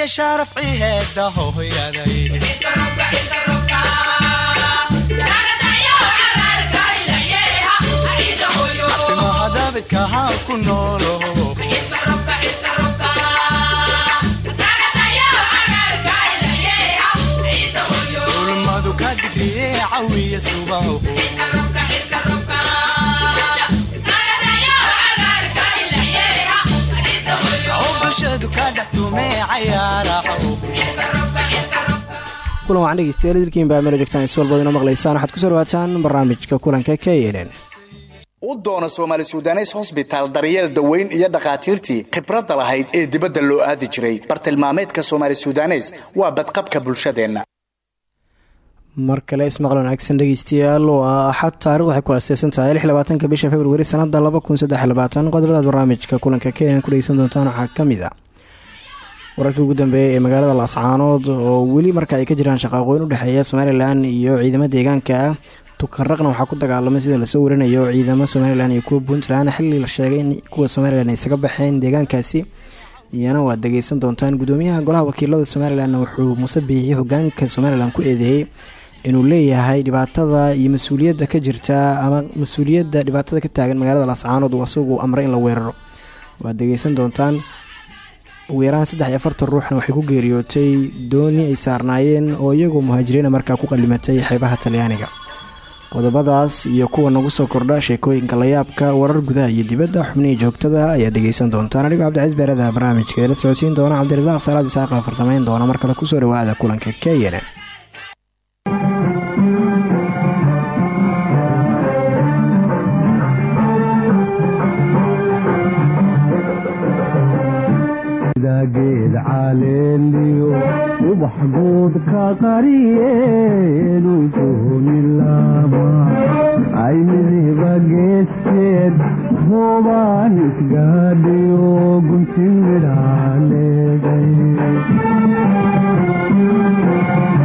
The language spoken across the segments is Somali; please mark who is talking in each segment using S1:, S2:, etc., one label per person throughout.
S1: iyo sharafci heeda hooyaday hadabidka haan ku noolo ulmadu ka digriye cawiya subaho
S2: kulan wacan dhegeystayaal dilkiin baa meelo joogtaan is walbood inoo maqlaysaan. Waxaad ku soo dhawaataan barnaamijka kulanka k nn
S3: u doona soomaali sudanes hosbitaal daryeel daweyn iyo dhakhaatiirtii khibradda lahayd ee dibadda loo aadi jiray. Bartilmaameedka soomaali sudanes waa badqabka bulshadeenna.
S2: Mar kale ismaqal wanaagsan dhegeystayaal waa axad taarikhdu waxay ku asteysan tahay lixlabaatanka bisha februari sanada laba kun saddex labaatan qodobadaad barnaamijka kulanka keenan ku dhegeysan doontaan waxaa ka mid a wararkii ugu dambeeyay ee magaalada laascaanood oo weli marka ay ka jiraan shaqaaqooyin udhexeeya somalilan iyo ciidamo deegaanka ah. Tukanraqna waxaa ku dagaalamay sida la soo warinayo ciidamo somalilan iyo kuwa puntland. Xilli la sheegay in kuwa somalilan ay isaga baxeen deegaankaasi iyana waad dhegeysan doontaan gudoomiyaha golaha wakiilada somalilan wuxuu muuse biixi hogaanka somalilan ku eedeeyey inuu leeyahay dhibaatada iyo mas'uuliyadda ka jirta ama mas'uuliyadda dhibaatada ka taagan magaalada laascaanood uu asagu amray in la weeraro. Waad dhegeysan doontaan ugu yaraan saddex iyo afartan ruuxna waxay ku geeriyootay dooni ay saarnaayeen oo iyagoo muhaajiriina markaa ku qalimatay xeebaha talyaaniga. Qodobadaas iyo kuwa nagu soo kordha sheekooyinka layaabka warar gudaha iyo dibadda xubnihii joogtada ayaad dhegeysan doontaan anigoo cabdicaiis beerada barnaamijka la socodsiin doona cabdirasaaq salaad isaaqa farsamayn doona mar kale ku soo dhawaada kulanka k n
S4: geed caleeliyo ubax guud ka qariyeenu joonilama ay midiba geesteed hoobaan isgaadhiyo guntin midhaaleeday soo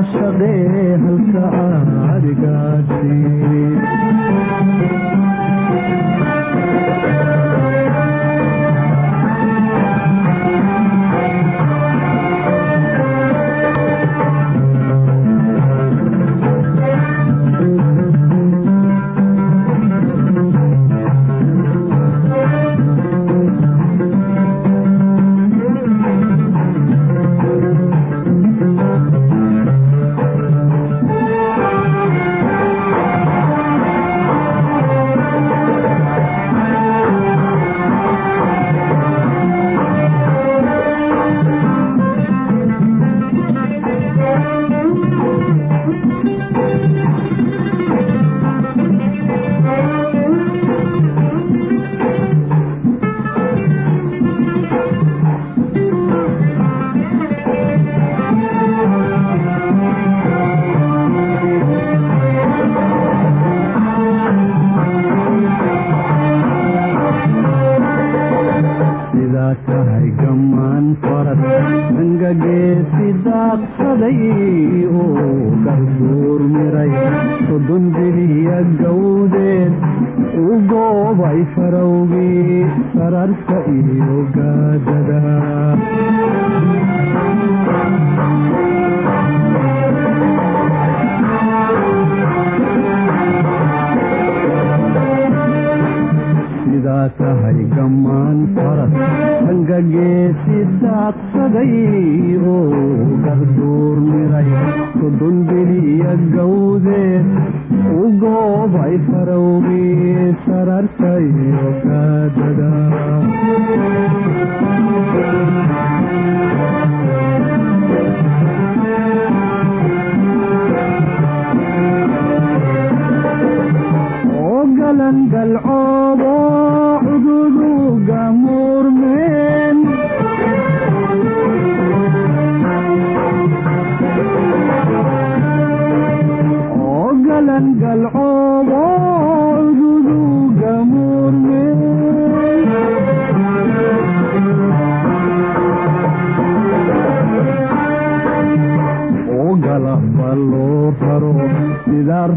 S4: igunuday caashaqee halka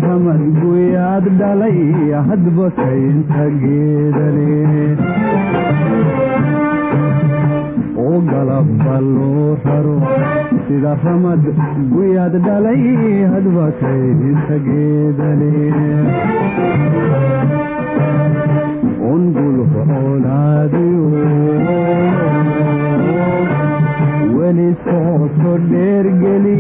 S4: ramad guyaad dhalay hadba kaynta geedale oo galaba loo sida ramad guyaad dhalay hadba kaynta geedale weli sooso dheergeli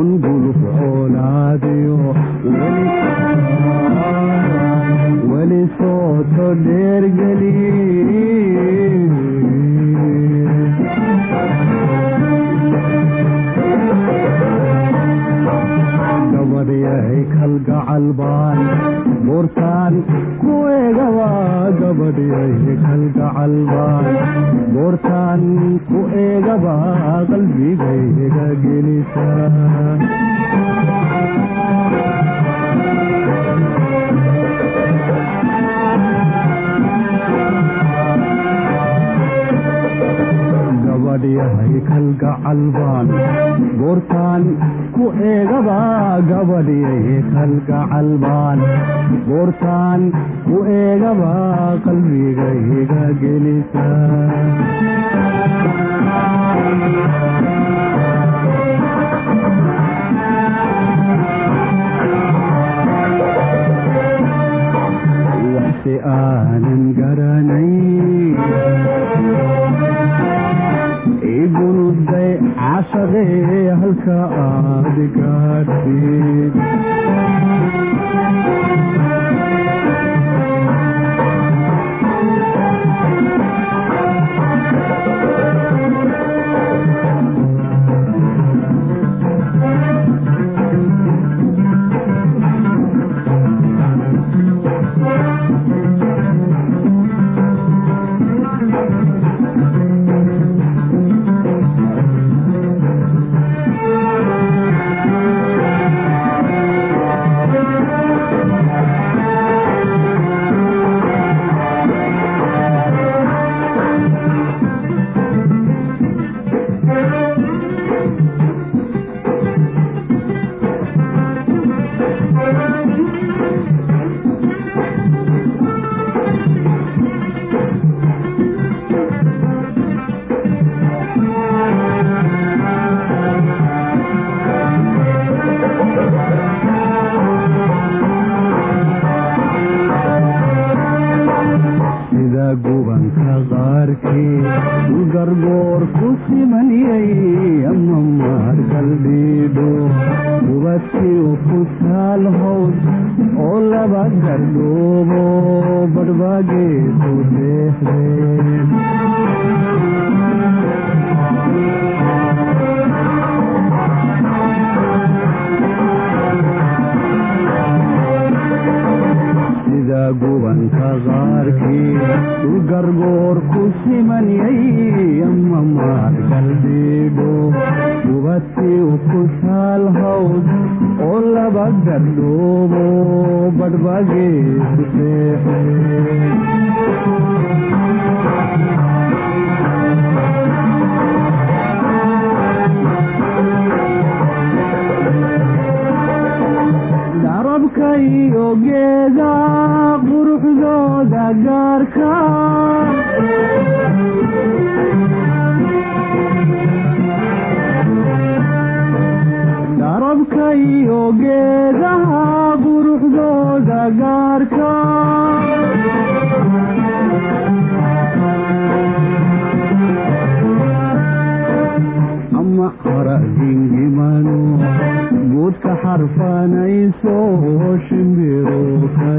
S4: ungulf oolaadiyo weli sooso dheergeli gabadhyahay kalgacal baan boortaan ku eegaba gabadhyahay kalgacal baan boortaan ku eegaba qalbigayga gelisa gabadhyahay kalgacal baan ku eegaba gabadhyahay kalgacal baan ku eegaba qalbigayga gelisa waxse aanan garanay cashaqee halka aad gaadhsid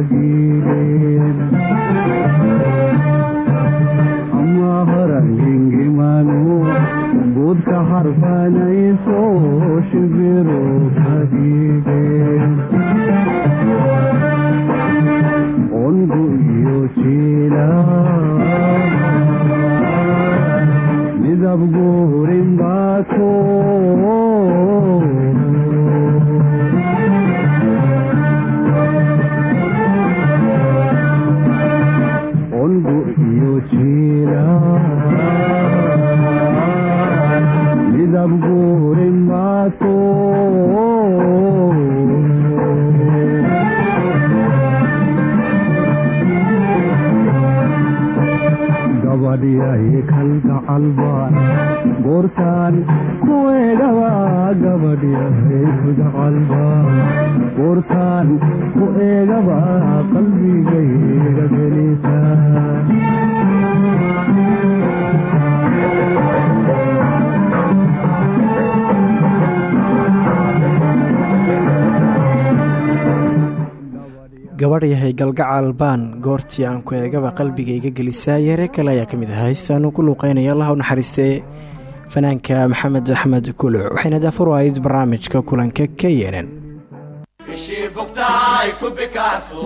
S4: ka
S5: galgacal baan goortii aan ku eegaba qalbigayga gelisaa yare kale ayaa ka mid ah haystaanu ku luuqeynaya allah u naxariistee fanaanka maxamed axmed kuluc waxayna daafur ahayd barnaamijka kulanka k
S6: ku bikacso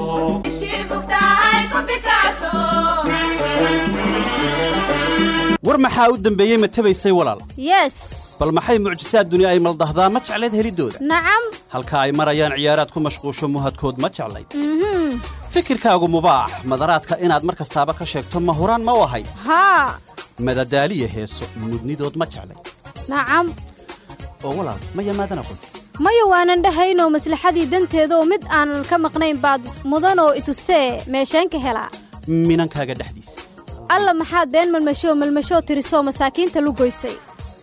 S7: war maxaa u dembeeyey ma tabaysay walaal?
S8: Yes.
S7: Bal maxay mucjisaad duni ay maldahdaa ma jeclayd heliddooda
S8: nacam.
S7: Halka ay marayaan ciyaaraad ku mashquusho muhadkood ma jeclayd?
S8: Mhm
S7: fikirkaagu mubaax. Madaraadka inaad mar kastaaba ka sheegto ma huraan ma u ahayd
S8: haa.
S7: Madadaaliya heeso mudnidood ma jeclayd
S8: nacam
S7: oo walaal ma yamaadana qod
S8: maya waanan dhahaynoo maslaxadii danteeda oo mid aanan ka maqnayn baad mudanoo itustee meesheen ka helaa.
S7: Minankaaga dhexdiisa.
S8: Alla maxaad been malmashoo malmashoo tirisoo masaakiinta lugoysay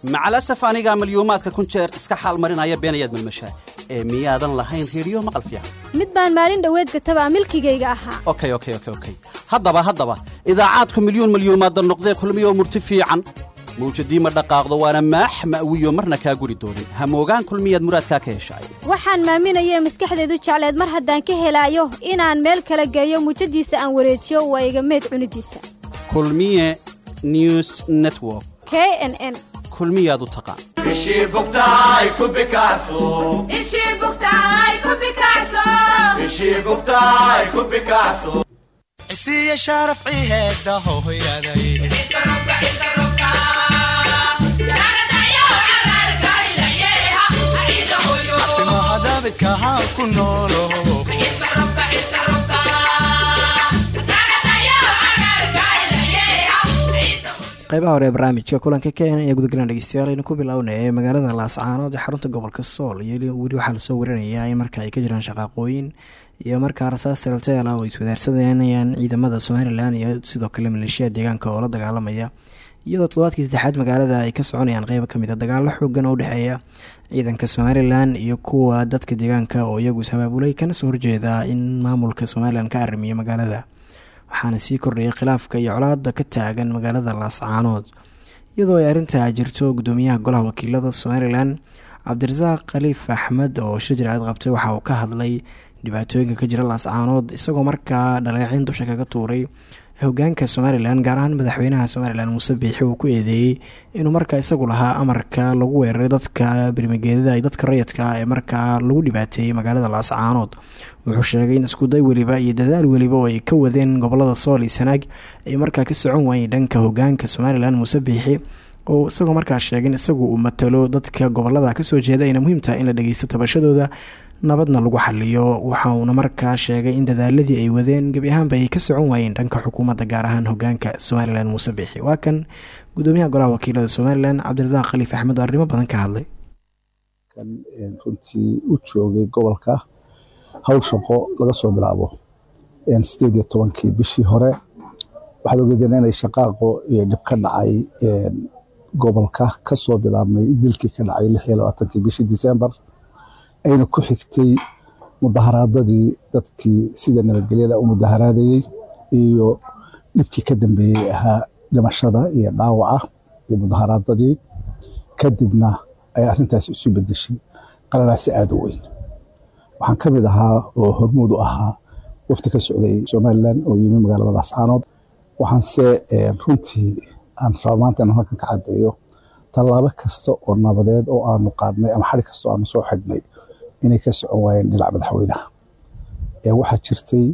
S7: macalasaf anigaa malyuumaadka kun jeer iska xaal marinaya beenayaad malmashaa ee miyaadan lahayn reeriyo maqal fiican.
S8: Mid baan maalin dhoweed gatabaa milkigayga ahaa.
S7: Okay okay okay haddaba haddaba idaacaadku milyuun malyuumaadda noqdee kulmiyoo murti fiican. Mawjadii ma dhaqaaqdo waana maax ma'wiyo marna kaa guri doonin hamoogaan kulmiyaad muraadkaa ka heshaay
S8: waxaan maaminayee maskaxdeedu jecleed mar haddaan ka helaayo inaan meel kala geeyo muujadiisa aan wareejiyo waa iga meed cunidiisa.
S7: Kulmiye news network.
S8: K n n
S7: kulmiyaad u taqaan
S6: bugtahay ku bikacso ishii bugtahay ku
S5: qaybaha hore ee barnaamijka kulanka kenya ayaa gudagalan dhegeystayaal aynu ku bilownay magaalada laascaanood ee xarunta gobolka sool iyo weli waxaa la soo warinayaa in marka ay ka jiraan shaqaaqooyin iyo markaa rasaas talteel ah oo iswadaarsanayaan ciidamada somalilan iyo sidoo kale maleeshiya deegaanka oo la dagaalamaya. Iyadoo toddobaadkii saddexaad magaalada ay ka soconayaan qeybo ka mid a dagaalo xoogan oo udhexeeya ciidanka somalilan iyo kuwa dadka deegaanka oo iyagu is-abaabulay kana soo horjeeda in maamulka somalilan ka arrimiyo magaalada waxaana sii kordhayay khilaafka iyo colaada ka taagan magaalada laascaanood iyadoo ay arrintaa jirto gudoomiyaha golaha wakiilada somalilan cabdirasaaq khaliif axmed oo shir jiraacad qabtay waxa uu ka hadlay dhibaatooyinka ka jira laascaanood isagoo markaa dhaleecin dusha kaga tuuray
S2: hogaanka somalilan gaar ahaan madaxweynaha somalilan muuse biixi uu ku eedeeyey inuu markaa isagu lahaa amarka lagu weeraray dadka birmigeedada iyo dadka rayidka ee markaa lagu dhibaateeyey magaalada laascaanood wuxuu sheegay in iskuday weliba iyo dadaal weliba oo ay ka wadeen gobollada sool iyo sanaag ay markaa ka socon waayeen dhanka hogaanka somalilan muuse biixi oo isagoo markaa sheegin isagu uu matalo dadka gobollada ka soo jeeda ayna muhiim tahay in la dhageysto tabashadooda nabadna lagu xaliyo waxa markaa sheegay in dadaaladii ay wadeen gebi ahaanba ay ka socon waayeen dhanka xukuumadda gaar ahaan hogaanka somalilan muuse biixi waa kan gudoomiyaha golaha wakiilada somalilan cabdirasaaq khaliif axmed oo arrimo badan ka hadlay.
S9: Runtii u joogay gobolka howl shaqo laga soo bilaabo. Sideed iyo tobankii bishii hore waxaad ogeedeen inay shaqaaqo iyo dhib ka dhacay gobolka ka soo bilaabmay dilkii ka dhacay lix iyo bishii disembar ayna ku xigtay mudaharaadadii dadkii sida nabadgelyada u mudaharaadayey iyo dhibkii ka dambeeyey ahaa dhimashada iyo dhaawaca iyo mudaharaadadii. Kadibna ay arrintaasi isu bedeshay qalalaasi aada u weyn. Waxaan ka mid ahaa oo hormuud u ahaa wafti ka socday somalilan oo yimi magaalada laascaanood waxaanse runtii aan raba maanta inaan halkan ka caddeeyo tallaabo kasta oo nabadeed oo aanu qaadnay ama xari kasta oo aanu soo xidhnay inay ka socon waayeen dhinaca madaxweynaha waxaa jirtay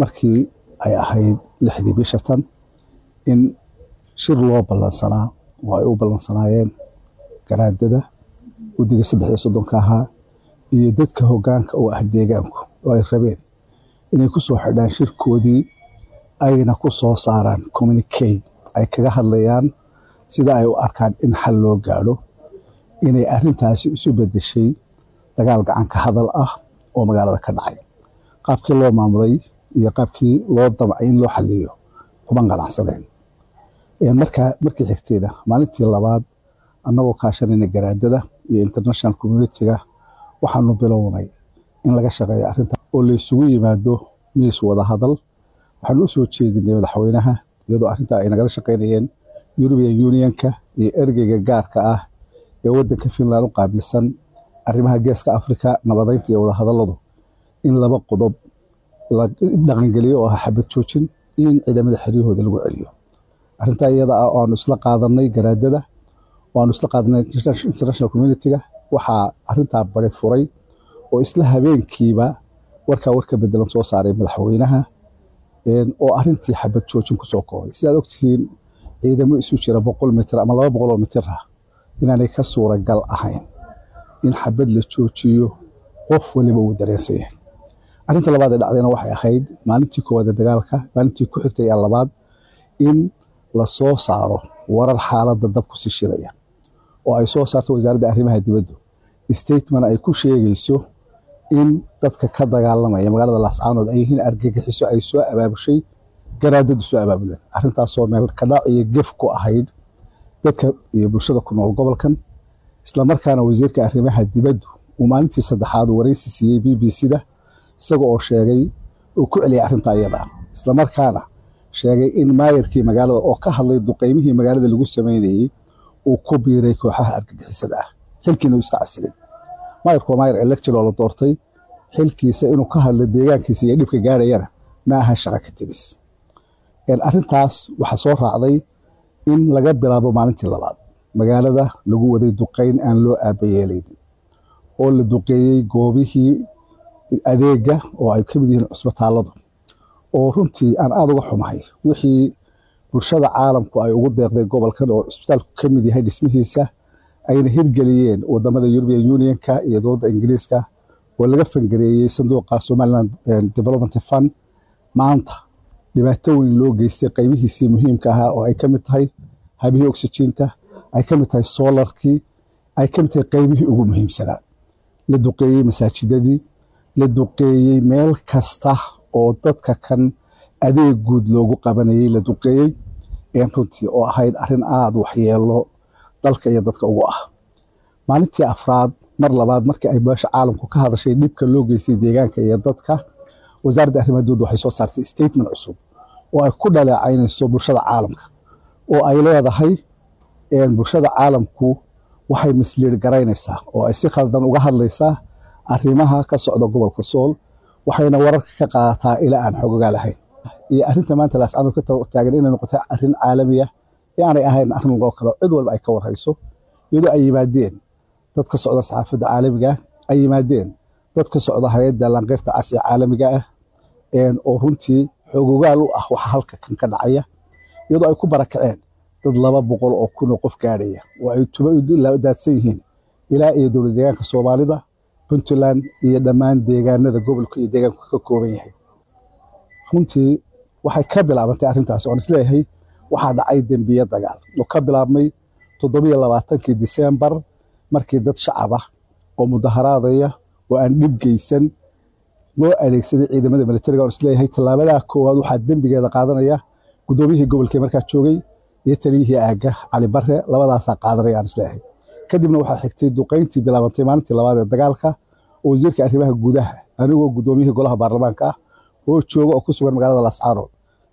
S9: markii ay ahayd lixdii bisha tan in shir loo ballansanaa oo ay u ballansanaayeen garaadada guddiga saddex iyo soddonka ahaa iyo dadka hoggaanka oo ah deegaanku oo ay rabeen inay ku soo xidhaan shirkoodii ayna ku soo saaraan communicate ay kaga hadlayaan sida ay u arkaan in xal loo gaadho inay arrintaasi isu bedeshay dagaal gacanka hadal ah oo magaalada ka dhacay. Qaabkii loo maamulay iyo qaabkii loo damcay in loo xaliyo kuma qanacsaneen markaa markii xigtayna maalintii labaad annagoo kaashanayna garaadada iyo international communitiga waxaanu bilownay in laga shaqeeyo arrinta oo laysugu yimaado miis wada waxaanu u jeedinay madaxweynaha iyadoo arrintaa ay nagala shaqaynayeen european unionka iyo ergeyga gaarka ah ee waddanka finland u qaabilsan arrimaha geeska africa nabadeynta iyo wadahadalladu. In laba qodob la dhaqangeliyo oo ah xabad joojin in ciidamada xeryahooda lagu celiyo. Arrintaa iyada ah oo aanu isla qaadanay garaadada oo aanu isla qaadanay international communitiga waxaa arrintaa bari furay oo isla habeenkiiba warkaa warka bedelan soo saaray madaxweynaha oo arrintii xabad joojin ku soo koobay. Sidaad ogtihiin ciidamo isu jira boqol mitir ama laba boqol oo mitir ah inaanay ka suuragal ahayn in xabad la joojiyo qof waliba uu dareensan yahay labaad ee dhacdayna waxay ahayd maalintii koowaad ee dagaalka maalintii ku xigtay ee labaad in la saaro warar xaaladda dab ku sii shidaya oo ay soo saarto wasaaradda arrimaha dibaddu. Statement ay ku sheegayso in dadka ka dagaalamaya magaalada laascaanood ay yihiin argagixiso ay soo abaabushay garaadadu soo abaabuleen arrintaasoo meel kadhac iyo gef ku ahayd dadka iyo bulshada ku nool gobolkan islamarkaana wasiirka arrimaha dibaddu uu maalintii saddexaad waraysi siiyey b b c-da isaga oo sheegay uu ku celiyay arrintaa iyada. Islamarkaana sheegay in maayarkii magaalada oo ka hadlay duqeymihii magaalada lagu sameynayey uu ku biiray kooxaha argagixisada. Ah xilkiina uu iska casilay. Maayarku waa maayar elected oo la doortay. Xilkiisa inuu ka hadlo deegaankiisa iyo dhibka gaadhayana ma aha shaqa ka tegis arrintaas waxaa soo raacday in laga bilaabo maalintii labaad magaalada lagu waday duqeyn aan loo aabayeelaynin oo la duqeeyey goobihii adeega oo ay ka mid yihiin cusbitaalladu oo runtii aan aada uga xumahay. Wixii bulshada caalamku ay ugu deeqday gobolkan oo cusbitaalku ka mid yahay dhismihiisa ayna hirgeliyeen waddamada european unionka iyo dowladda ingiriiska oo laga fangareeyey sanduuqa somaliland development fund. Maanta dhibaato weyn loo geystay qaybihiisii muhiimka ahaa oo ay ka mid tahay habihii oxyjiinta ay ka mid tahay solarkii ay ka mid tahay qaybihii ugu muhiimsanaa la duqeeyey masaajidadii la duqeeyey meel kasta oo dadka kan adeeg guud loogu qabanayey la duqeeyey runtii oo ahayd arrin aada waxyeelo dalka iyo dadka ugu ah. Maalintii afraad mar labaad markii ay beesha caalamku ka hadashay dhibka loo geystay deegaanka iyo dadka wasaaradda arrimaha dowladda waxay soo saartay statement cusub oo ay ku dhaleecaynayso bulshada caalamka oo ay leedahay bulshada caalamku waxay misliir garaynaysaa oo ay si khaldan uga hadlaysaa arrimaha ka socda gobolka sool waxayna wararka ka qaadataa ilaa aan xogogaa lahayn. Iyo arrinta maanta laascanood ka taagan inay noqotay arrin caalamiya ee aanay ahayn arrin loo kalo cid walba ay ka warhayso iyadoo ay yimaadeen dad socda saxaafadda caalamiga ah ay yimaadeen dad socda hay'adda lanqeyrta cas ee caalamiga ah oo runtii xoogogaal u ah waxa halka kan ka dhacaya iyadoo ay ku barakaceen dad laba boqol oo kun qof gaadhaya. Oo ay tuba daadsan yihiin. Ilaa iyo dowlad deegaanka soomaalida puntland iyo dhammaan deegaanada gobolka iyo deegaanku ka kooban yahay. Runtii waxay ka bilaabantay arrintaas oon is leeyahay waxaa dhacay dembiye dagaal oo ka bilaabmay toddobiyo labaatankii disembar markii dad shacab ah oo mudaharaadaya oo aan dhib geysan loo adeegsaday ciidamada militariga oon is leeyahay tallaabadaa koowaad waxaa dembigeeda qaadanaya guddoomiyihii gobolkee markaa joogay iyo taliyihii aagga cali barre labadaasaa qaadanaya aan is leeyahay kadibna waxaa xigtay duqayntii bilaabantay maalintii labaad ee dagaalka oo wasiirka arrimaha gudaha anigoo guddoomiyihii golaha baarlamaanka ah oo jooga oo ku sugan magaalada lascaanood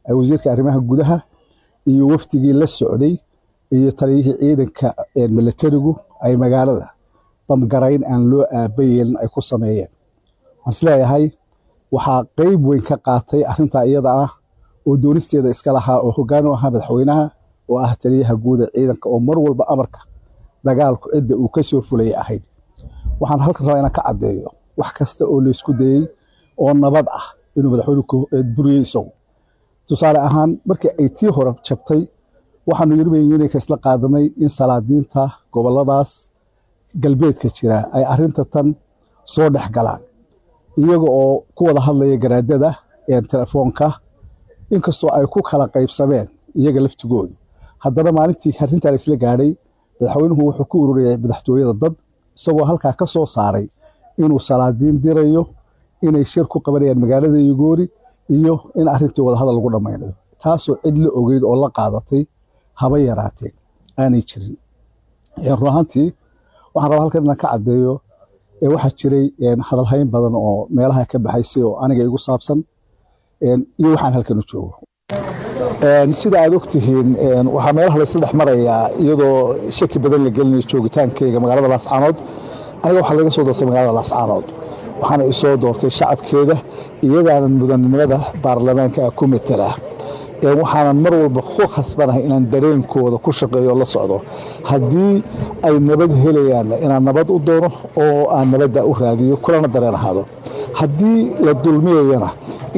S9: ay wasiirka arrimaha gudaha iyo wafdigii la socday iyo taliyihii ciidanka militarigu ay magaalada bamgarayn aan loo aabayeelin ay ku sameeyeen. Waxaan is leeyahay waxaa qeyb weyn ka qaatay arrintaa iyada ah oo doonisteeda iska lahaa oo hoggaan u ahaa madaxweynaha oo ah taliyaha guuda ciidanka oo mar walba amarka dagaalku cidda uu ka soo fulayay ahayd. Waxaan halkan rabaa inaan ka caddeeyo wax kasta oo laysku dayey oo nabad ah inuu madaxweynuhu buriyey isagu. Tusaale ahaan markii ay tii hore jabtay waxaanu Unionka isla qaadanay in salaadiinta goboladaas galbeedka jira ay arrinta tan soo dhex galaan. Iyaga oo ku wada hadlaya garaadada telefoonka inkastoo ay ku kala qaybsameen iyaga laftigoodu haddana maalintii arrintaa la isla gaadhay madaxweynuhu wuxuu ku ururiyay madaxtooyada dad isagoo halkaa ka soo saaray inuu salaadiin dirayo inay shir ku qabanayaan magaalada yugoori iyo in arrintii wadahadal lagu dhammaynayo taasoo cid la ogeyd oo la qaadatay haba yaraatee aanay jirin. Run waxaan rabaa halkan inaan ka caddeeyo waxaa jiray hadalhayn badan oo meelaha ka baxaysay oo aniga igu saabsan iyo waxaan halkan u joogo sida aad ogtihiin waxaa meelaha laysla dhex marayaa iyadoo shaki badan la gelinayo joogitaankayga magaalada laascaanood aniga waxaa laga soo doortay magaalada laascaanood waxaana isoo doortay shacabkeeda iyadaanan mudannimada baarlamaanka ku matela waxaanan mar walba ku khasbanahay inaan dareenkooda ku shaqeeyo la socdo. Haddii ay nabad helayaan inaan nabad u doono oo aan nabadda u raadiyo kulana dareen ahaado. Haddii la dulmiyayana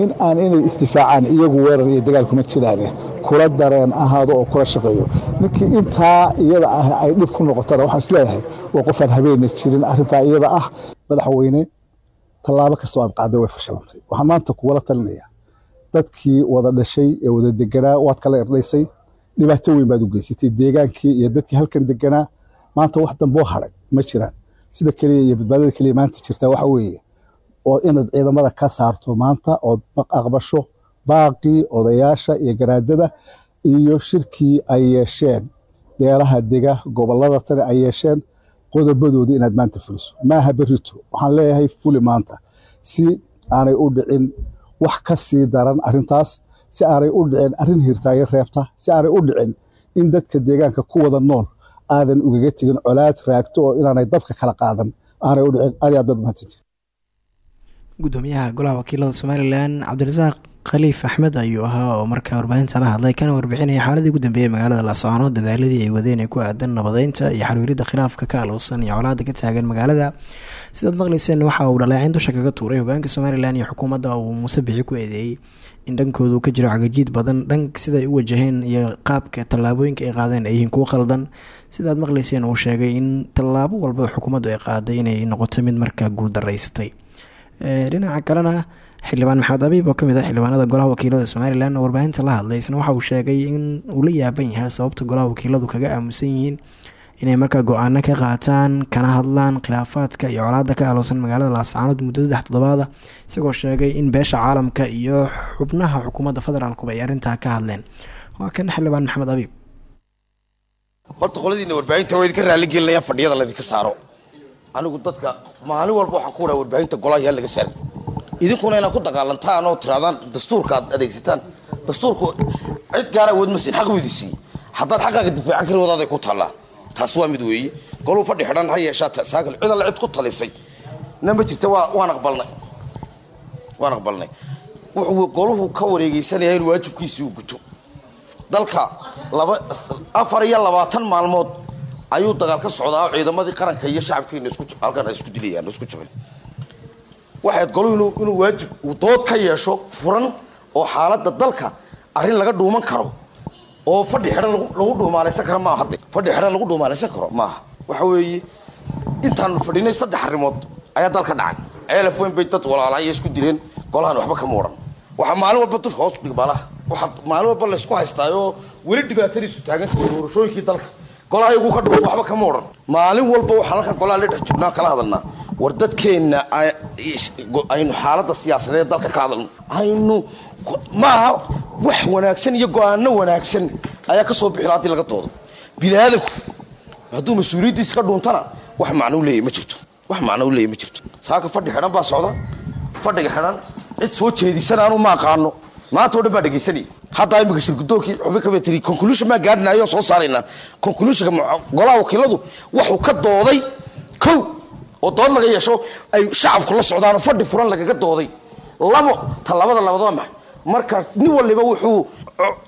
S9: in aan inay isdifaacaan iyagu weerar iyo dagaal kuma jiraane. Kula dareen ahaado oo kula shaqeeyo. Ninkii intaa iyada ah ay dhib ku noqotana waxaan is leeyahay waa qofaan habeenna jirin arrintaa iyada ah madaxweyne tallaabo kastoo aad qaaday way fashilantay waxaan maanta kugula talinayaa dadkii wada dhashay ee wada deganaa waad kala erdhaysay dhibaato weyn baad u geysatay deegaankii iyo dadkii halkan deganaa maanta wax damboo haray ma jiraan. Sida keliya iyo badbaadada keliya maanta jirtaa waxa weeye oo inaad ciidamada ka saarto maanta ood aqbasho baaqii odayaasha iyo garaadada iyo shirkii ay yeesheen. Beelaha dega gobollada tani ay yeesheen qodobadoodii inaad maanta fuliso. Maaha berito waxaan leeyahay fuli maanta. Si aanay u dhicin wax ka sii daran arrintaas si aanay u dhicin arrin hirtaayo reebta si aanay u dhicin in dadka deegaanka ku wada nool aadan ugaga tegin colaad raagto oo inaanay dabka kala qaadan aanay u dhicin. Aad aad baad mahadsantiin
S2: gudoomiyaha golaha wakiilada somalilan cabdirasaaq khaliif axmed ayuu ahaa oo markaa warbaahinta la hadlay. Kana warbixinaya xaaladii ugu dambeeyey magaalada laascaanood dadaaladii ay wadeen ee ku aadan nabadeynta iyo xalwiirida khilaafka ka alowsan iyo colaada ka taagan magaalada. Sidaad maqlayseen waxa uu dhaleecayn dusha kaga tuuray hogaanka somalilan iyo xukuumadda uu muuse bixi ku eedeeyey in dhankoodu ka jiro cagajiid badan dhan siday u wajaheen iyo qaabka tallaabooyinka ay qaadeen ay yihiin qaldan sidaad maqlayseen uu sheegay in tallaabo walba xukuumaddu ay qaaday inay noqoto mid markaa guuldaraysatay dhinaca kalena xildhibaan maxamed abiib oo ka mid ah xildhibaanada golaha wakiilada somalilan oo warbaahinta la hadlay isna waxa uu sheegay in uu la yaaban yahay sababta golaha wakiiladu kaga aamusan yihiin inay markaa go'aano ka qaataan kana hadlaan khilaafaadka iyo colaada ka aloosan magaalada laascaanood muddo saddex toddobaada isagoo sheegay in beesha caalamka iyo xubnaha xukuumadda federaalkuba ay arrintaa ka hadleen. Waa kan xildhibaan maxamed abiib
S10: horta qoladiina warbaahinta waa idinka raaligelinaya fadhiyada laydinka saaro anigu dadka maalin walba waxaan ku wadhaa warbaahinta golaha yaa laga saaray. Idinkuna inaad ku dagaalantaan oo tiraadaan dastuurka aad adeegsataan. Dastuurku cid gaara awood ma siin xaq widi siiyey haddaad xaqaaga difaacan kari wadaaday ku taallaa. Taas waa mid weeye goluu fadhi xidhan ha yeeshaa saakal cid alle cid ku talisay. Na ma jirta waa waan aqbalnay. Waan aqbalnay. Wuxuu goluhu ka wareegeysanaya in waajibkiisii uu guto. Dalka laba afar iyo labaatan maalmood ayuu dagaal ka socdaa ciidamadii qaranka iyo shacabkeena isku halkan ay isku dilayaan isku jabeen waxayd goluhu inuu waajib uu dood ka yeesho furan oo xaaladda dalka arrin laga dhuuman karo oo fadhi xidhan lagu dhuumaalaysan karo maaha hadde fadhi xidhan lagu dhuumaalaysan karo maaha. Waxa weeye intaanu fadhinay saddex arrimood ayaa dalka dhacay. Ceelaf bay dad walaalaya isku dileen golahan waxba kama odhan waxaa maalin walba dad hoos dhigbaalaha waxaa maalin walba laysku haystaayoo weli dhibaatadiisu taagan doorashooyinkii dalka golaha iyagu ka dhuunto waxba kama odhan maalin walba waxaan halkan golaha la dhex joognaa kala hadalnaa war dadkeenna aynu xaaladda siyaasadeed dalka ka hadalno. Aynu maaha wax wanaagsan iyo go'aano wanaagsan ayaa ka soo bixila haddii laga doodo biniaadanku hadduu mas'uuliyaddiisa ka dhuuntana wax macno u leeyahy ma jirto. Wax macno u leeyahy ma jirto. Saaka fadhi xidhan baa socda. Fadhiga xidhan cid soo jeedisan aanu ma aqaano maanta oo dhan baa dhegaysanaya haddaa imika shirgudoonkii xubin conclusion maa gaadhinayo soo saaraynaa conclusionka golaha wakiiladu waxuu ka dooday kow oo dood laga yeesho ay shacabku la socdaanoo fadhi furan lagaga dooday. Labo ta labada labaad waa maxay marka nin waliba wuxuu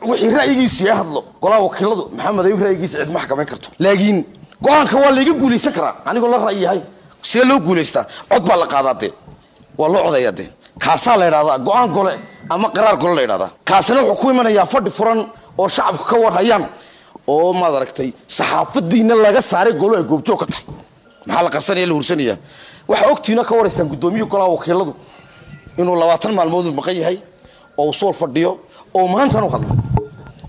S10: wixii ra'yigiisu yahay hadlo. Golaha wakiiladu maxamed ayuu ra'yigiisa cid ma xakamayn karto. Laakiin go'aanka waa layga guulaysan karaa anigoo la ra'yi yahay see loo guulaystaa? Cod baa la qaadaa dee waa loo codayaa dee kaasaa la idhahdaa go'aan gole ama qaraar gole la idhahdaa kaasina wuxuu ku imanayaa fadhi furan oo shacabku ka warhayaan. Oo maad aragtay saxaafadiina laga saaray golo ay goobjoog ka tahay. Maxaa la qarsanaya la hursanaya waxaa ogtiina ka waraysaan guddoomiyaha golaha wakiiladu. Inuu labaatan maalmood maqan yahay oo uu sool fadhiyo oo maantana u hadlay.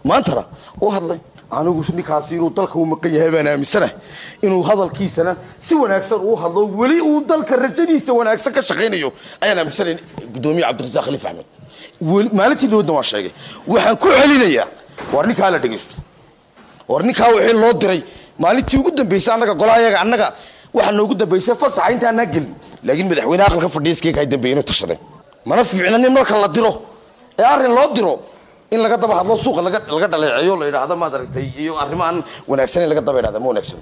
S10: Maantana u hadlay anigu ninkaasi inuu dalka u maqan yahay baan aaminsanahay. Inuu hadalkiisana si wanaagsan uu hadlo weli uu dalka rajadiisa wanaagsan ka shaqaynayo ayaan aaminsanahay guddoomiye cabdirasaaq khaliif axmed. Maalintii dhawadna waa sheegay waxaan ku celinayaa war ninkaa la dhegaysto. War ninkaa wixii loo diray. Maalintii ugu dambaysay annaga golaha yaga annaga waxaa noogu dambaysay fasaxa intaanaa gelin. Laakiin madaxweyne aqalka fadhiya iskeenka ay dambeeyeen oo tashadeen. Mana fiicna nin marka la diro. Ee arrin loo diro in laga daba hadlo suuqa laga dhaleeceeyo la yidhaahdo maad aragtay iyo arrimo aan wanaagsaneyn laga daba yidhahda ma wanaagsan.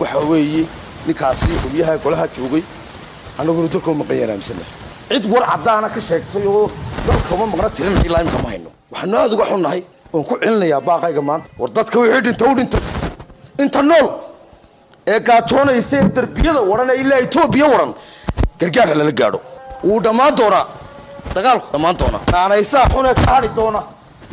S10: Waxa weeye ninkaasi xubyaha golaha joogay annaguna dalka u maqan yahan aaminsanahay cid war caddaana ka sheegtay oo dalka uma maqna tirin ilaa ma hayno. Waxaanu aad uga xunnahay oon ku celinayaa baaqayga maanta. War dadka wixii dhinta u dhintay inta nool ee gaajoonaysa derbiyada waran ee ilaa etoobiya waran gargaar ha lala gaadho. Wuu dhammaan doonaa dagaalku dhammaan doonaa. Naanaysaha xun ee ka hadhi doona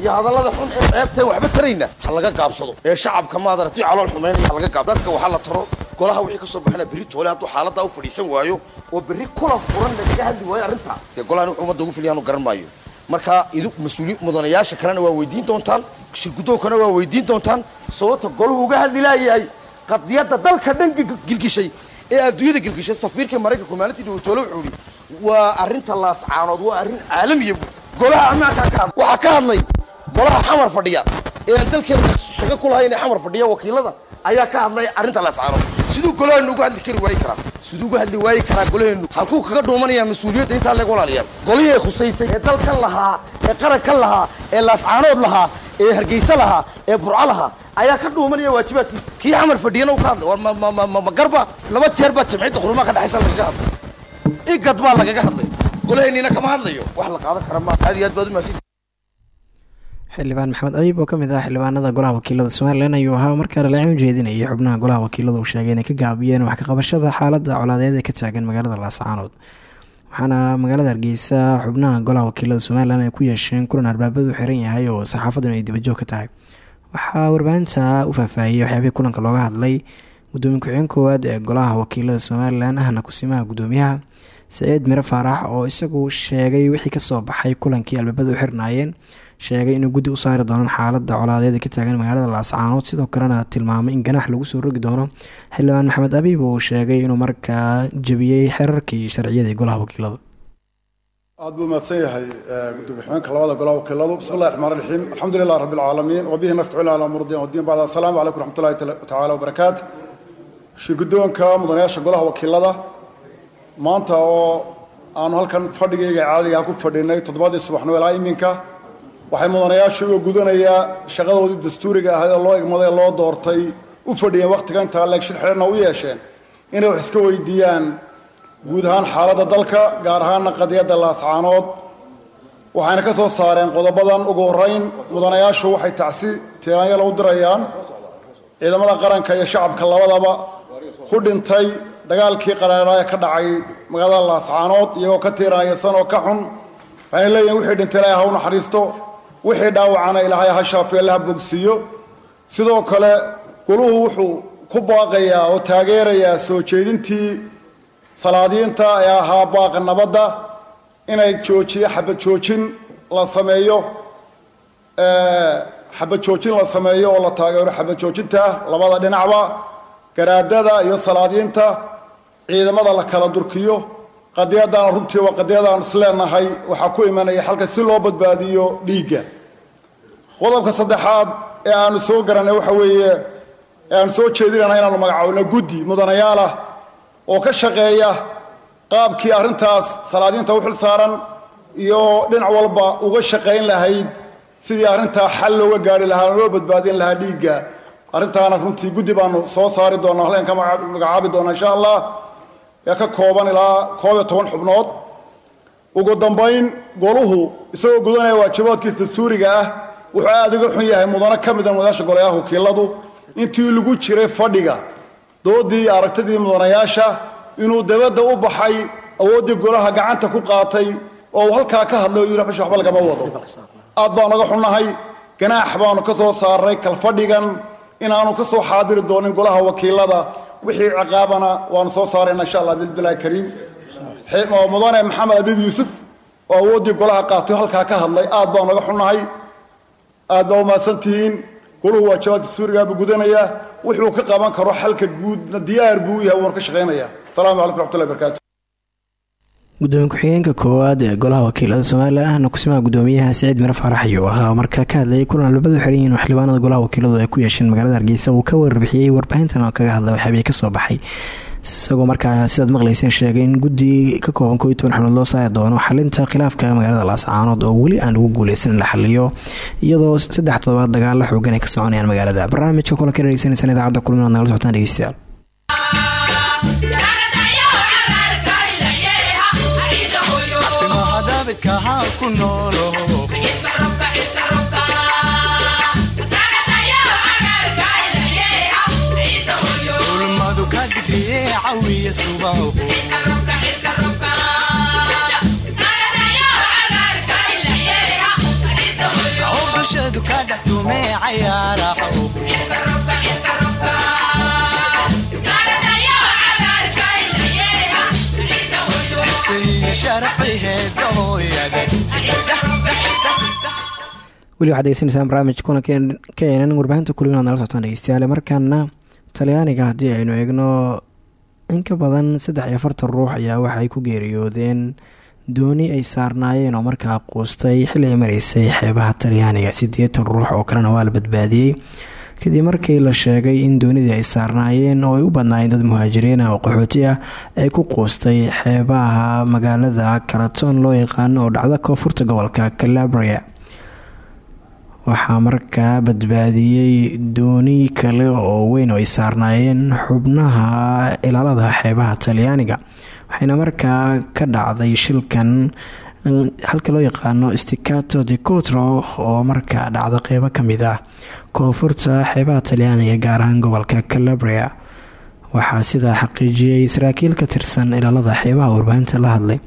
S10: iyo hadallada xun ee ceebteen waxba tarayna. Ha laga gaabsado. Ee shacabka maadarati calool xumaynaya ha laga gaab dadka waxaa la taro golaha wixii ka soo baxana berri toole hadduu xaaladdaa u fadhiisan waayo oo berri kula furan lagaga hadli waayo arrintaa dee golahan wuxuu ummadda ugu filyaanu garan maayo. Marka idu mas'uuli mudanayaasha kalena waa weydiin doontaan shirgudoonkana waa weydiin doontaan. Sababta golahu uga hadli laayahay qadiyadda dalka dhan gil- gilgishay ee adduunyada gilgishay safiirka maraykanku maalintii dhawatoole wuxuu yidhi waa arrinta laascaanood waa arrin caalamiya buuri golaha ammaankaa waxaa ka hadlay golaha xamar fadhiya ee aan shaqo ku lahayn xamar fadhiya wakiilada ayaa ka hadlay arrinta laascaanood. Siduu golaheenu uga hadli kari waayi karaa? Siduu uga hadli waayi karaa golaheenu halkuu kaga dhuumanayaa mas'uuliyadda intaa leeg walaalayaal golihii ay khusaysay ee dalkan lahaa ee qarankan lahaa ee laascaanood lahaa ee hargeysa lahaa ee burco lahaa ayaa ka dhuumanaya waajibaadkiisa kii xamar fadhiyana uu ka hadlay? Ma garba laba jeer baa jamciyadda qurumaha ka dhexaysa lagaga hadlay igad baa lagaga hadlay. Golaheenniina kama hadlayo. Wax la qaadan kara ma aad iyo aad baad u mahadsan
S2: xildhibaan maxamed abiib oo ka mid ah xildhibaanada golaha wakiilada somalilan ayuu ahaa markaa dhaleecin u jeedinayay xubnaha golaha wakiilada uu sheegay inay ka gaabiyeen wax ka qabashada xaalada colaadeed ee ka taagan magaalada laascaanood waxaana magaalada hargeysa xubnaha golaha wakiilada somalilan ay ku yeesheen kulan arbaabadu xiran yahay oo saxaafadun ay dibajoog ka tahay. Waxaa warbaahinta u faahfaahiyey waxyaabihii kulanka looga hadlay gudoomiye ku-xigeen koowaad ee golaha wakiilada somalilan ahna kusimaha gudoomiyaha saciid mire faarax oo isagu sheegay wixii ka soo baxay kulankii albaabada u xirnaayeen sheegay inuu guddi u saari doonaan xaalada colaadeed ee ka taagan magaalada laascaanood sidoo kalena tilmaamay in ganax lagu soo rogi doono. Xildhibaan maxamed abiib uu sheegay inuu markaa jebiyey xerarkii sharciyada ee golaha wakiilada.
S11: Aad buu mahadsan yahay gudoomiye xubeenka labada golaha wakiiladu. Bismi llahi raxmaan raxiim alxamdu lilah rabbi alcaalamiin wabihi nastaciin ala amur diin. Wadiin bacda asalaamu calaykum raxmatullahi tacaala wabarakaatu shirgudoonka mudanayaasha golaha wakiilada maanta oo aanu halkan fadhigayga caadiga ku fadhinay toddobadii subaxnimo ilaa iminka. Waxay mudanayaashu uga gudanayaa shaqadoodii dastuuriga ahayd ee loo igmaday loo doortay u fadhiyeen wakhtiga intaa leegshir xidhanna u yeesheen inay wax iska weydiiyaan guud ahaan xaaladda dalka gaar ahaana qadiyadda laascaanood. Waxayna ka soo saareen qodobadan ugu horeyn mudanayaashu waxay tacsi tiiraanyala u dirayaan ciidamada qaranka iyo shacabka labadaba ku dhintay dagaalkii qaraaraha ee ka dhacay magaalada laascaanood iyagoo ka tiiraanyasan oo ka xun waxayna leeyihiin wixii dhintay ilaahay ha naxariisto wixii dhaawacana ilaahay ha shaafiyo alla bogsiiyo. Sidoo kale goluhu wuxuu ku baaqayaa oo taageerayaa soo jeedintii salaadiinta ee ahaa baaqa nabadda inay joojiyo xabad joojin la sameeyo xabad joojin la sameeyo oo la taageero xabad joojinta labada dhinacba garaadada iyo salaadiinta ciidamada la kala durkiyo qadiyadana runtii waa qadiyadaan isleenahay waxaa ku imanaya xalka si loo badbaadiyo dhiigga. Qodobka saddexaad ee aanu soo garanay waxa weeye ee aanu soo jeedinayna inaanu magacaabno guddi mudanayaalah oo ka shaqeeya qaabkii arrintaas salaadiinta u xil saaran iyo dhinac walba uga shaqayn lahayd sidii arrintaa xal looga gaari lahaa oo loo badbaadin lahaa dhiigga. Arrintaana runtii guddi baanu soo saari doonaa halkan ka magacaabi doonaa insha allah ee ka kooban ilaa koob iyo toban xubnood. Ugu dambayn goluhu isagoo gudanaya waajibaadkiisa dastuuriga ah wuxuu aada uga xun yahay mudano ka mida mudanayaasha golayaha wakiiladu intii lagu jiray fadhiga doodii aragtidii mudanayaasha inuu dabadda u baxay awooddii golaha gacanta ku qaatay oo uu halkaa ka hadlay oo yidhi mesh waxba lagama wado. Aad baanu naga xunnahay ganaax baanu ka soo saaray kalfadhigan inaanu ka soo xaadiri doonin golaha wakiilada wixii ciqaabana waanu soo saarayna insha allah bilbilahi kariim mudane maxamed abiib yuusuf oo awooddii golaha qaatay halkaa ka hadlay. Aad baanu naga xunnahay. Aad baa umahadsan tihiin. Goluhu waajibaadka suurigaaba gudanaya. Wuxuu ka qaban karo xalka guudna diyaar buu yahay wuuna ka shaqaynaya asalaamu calaykum raxmatullahi barakaatu
S2: gudoomiye ku-xigeenka koowaad ee golaha wakiilada somalilan ahna kusimaha gudoomiyaha siciid mire faarax ayuu ahaa markaa ka hadlayay kulan albabadu xiran yihiin xildhibaanada golaha wakiiladu ay ku yeesheen magaalada hargeysa uu ka warbixiyey warbaahintan oo kaga hadlay waxyaabihii ka soo baxay. Isagoo markaa sidaad maqlayseen sheegay in guddi ka kooban koo iyo toban xubnood loo saari doono xalinta khilaafka magaalada laascaanood oo weli aan lagu guuleysan la xaliyo iyadoo saddex todobaad dagaalo xoogan ay ka soconayaan magaalada. Barnaamijka kula ka dhegeysaneysaan idaacadda kulminaad nagala socotaan dhegeystayaal
S1: timahadabidkaha ku noolo ulmadu ka digriye cawiya subaho bulshadu ka dhex tume cayaaraho
S2: weli waxaad degeysanaysaan barnaamij kulanka keenan warbaahinta kulmin ad nala socotaan dhegeystayaale markaana talyaaniga haddii aynu eegno in ka badan saddex iyo afartan ruux ayaa waxay ku geeriyoodeen dooni ay saarnaayeen oo markaa quustay xilli ay mareysay xeebaha talyaaniga siddeetan ruux oo kalena waa la badbaadiyey kadib markii la sheegay in doonidii ay saarnaayeen oo ay u badnaayeen dad muhaajiriin ah oo qaxooti ah ay ku quustay xeebaha magaalada karaton loo yaqaano oo dhacda koonfurta gobolka calabria. Waxaa markaa badbaadiyey dooni kale oo weyn oo ay saarnaayeen xubnaha ilaalada xeebaha talyaaniga waxayna markaa ka dhacday shilkan halka loo yaqaano sticato de cotro oo markaa dhacda qeybo ka mid ah koonfurta xeebaha talyaaniga gaar ahaan gobolka calabria waxaa sidaa xaqiijiyey saraakiil ka tirsan ilaalada xeebaha warbaahinta la hadlay.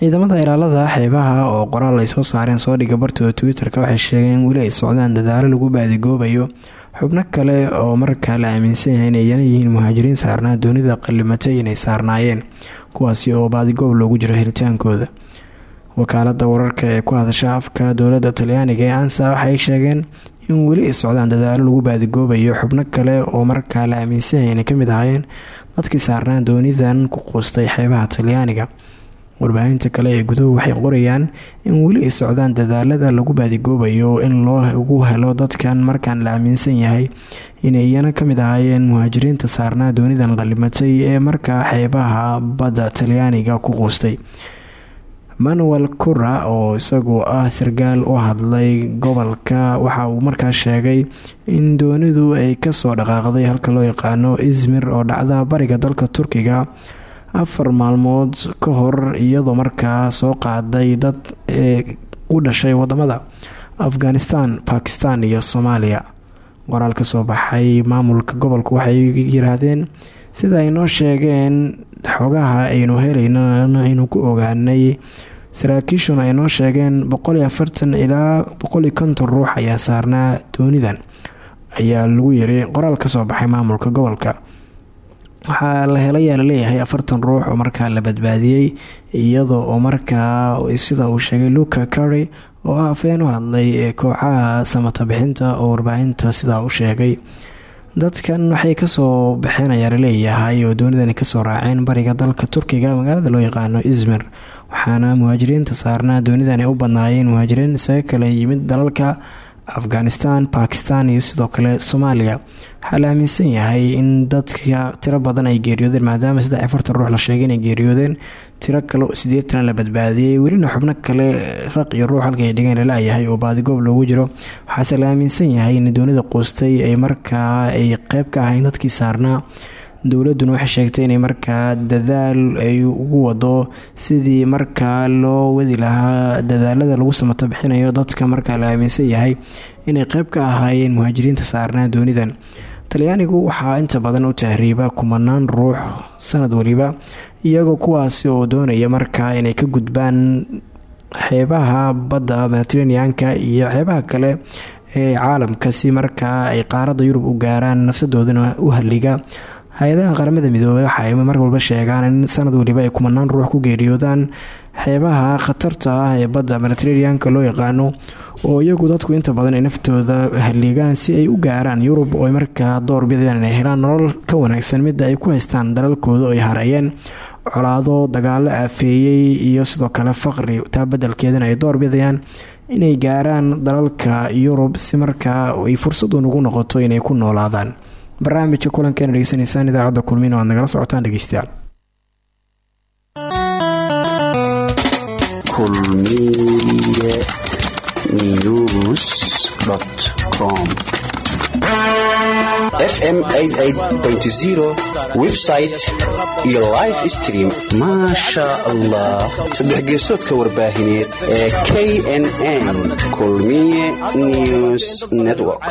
S2: Ciidamada ilaalada xeebaha oo qoraal ay soo saareen soo dhiga bartooda twitter-ka waxay sheegeen weli ay socdaan dadaalo lagu baadigoobayo. Xubno kale oo markaa la aaminsan yahay inayana yihiin muhaajiriin saarnaa doonida qallimatay inay saarnaayeen kuwaasi oo baadigoob loogu jiro helitaankooda wakaalada wararka ee ku hadasha afka dowladda talyaaniga ee ansa waxay sheegeen in weli ay socdaan dadaalo lagu baadigoobayo xubno kale oo markaa la aaminsan yahay inay ka mid ahaayeen dadkii saarnaa doonidan ku quustay xeebaha talyaaniga. Warbaahinta kale ee guduhu waxay qorayaan in weli ay socdaan dadaalada lagu baadigoobayo in loogu helo dadkan markaan la aaminsan yahay inay iyana ka mid ahaayeen muhaajiriinta saarnaa doonidan qallimatay ee markaa xeebaha badda talyaaniga ku quustay manuel cura oo isagu ah sarkaal u hadlay gobolka waxa uu markaa sheegay in doonidu ay ka soo dhaqaaqday halka loo yaqaano izmir oo dhacda bariga dalka turkiga afar maalmood ka hor iyadoo markaa soo qaaday dad u dhashay waddamada afghanistan bakistan iyo soomaaliya. Qoraal ka soo baxay maamulka gobolka waxay yiraahdeen sida ay noo sheegeen xogaha aynu helaynana aynu ku ogaanay saraakiishuna ay noo sheegeen ilaa ruux ayaa saarnaa doonidan. Ayaa lagu yiri qoraal ka soo baxay maamulka gobolka. Waxaa la helayaa la leeyahay afartan ruux oo markaa la badbaadiyey iyadoo oo markaa sida uu sheegay luka curry oo ah afeen u hadlay kooxaha samata bixinta oo warbaahinta sidaa u sheegay dadkan waxay ka soo baxeen ayaa la leeyahay oo doonidani ka soo raaceen bariga dalka turkiga magaalada loo yaqaano izmir. Waxaana muhaajiriinta saarnaa doonidani u badnaayeen muhaajiriin isaga kale yimid dalalka afghanistan bakistan iyo sidoo kale soomaaliya. Waxaa la aaminsan yahay in dadka tiro badan ay geeriyoodeen maadaama saddex afartan ruux la sheegay inay geeriyoodeen tiro kale sideetan la badbaadiyey welina xubno kale raq iyo ruux halka ay dhigeen lala-yahay oo baadigoob loogu jiro. Waxaase la aaminsan yahay in doonida quustay ay markaa ay qeyb ka ahayn dadkii saarnaa dowladuna waxay sheegtay inay markaa dadaal ay ugu wado sidii markaa loo wadi lahaa dadaalada lagu samato bixinayo dadka markaa la aaminsan yahay inay qeyb ka ahaayeen muhaajiriinta saarnaa doonidan. Talyaanigu waxaa inta badan u tahriiba kumanaan ruux sanad waliba iyagoo kuwaasi oo doonaya markaa inay ka gudbaan xeebaha badda mediteraneanka iyo xeebaha kale ee caalamka si markaa ay qaaradda yurub u gaaraan nafsadoodana u halliga hay'adaha qaramada midoobey waxa mar walba sheegaan in sanad waliba ay kumanaan ruux ku geeriyoodaan xeebaha khatarta ah ee badda mediteraneanka loo yaqaano oo iyagu dadku inta badan ay naftooda haliigaan si ay u gaaraan yurub oo markaa doorbideen inay helaan nolol ka wanaagsan midda ay ku haystaan dalalkooda oo ay hareeyeen colaado dagaalo aafeeyey iyo sidoo kale faqri taa badelkeedana ay doorbidayaan inay gaaraan dalalka yurub si markaa ay fursadu ugu noqoto inay ku noolaadaan barnaamijka kulankeena dhegeysanaysaan idaacadda kulmin o aad nagala socotaan dhegeystayaal.
S12: Fm website iyo live stream. Maasha allah saddex geesoodka warbaahineed ee knn kulmiye news network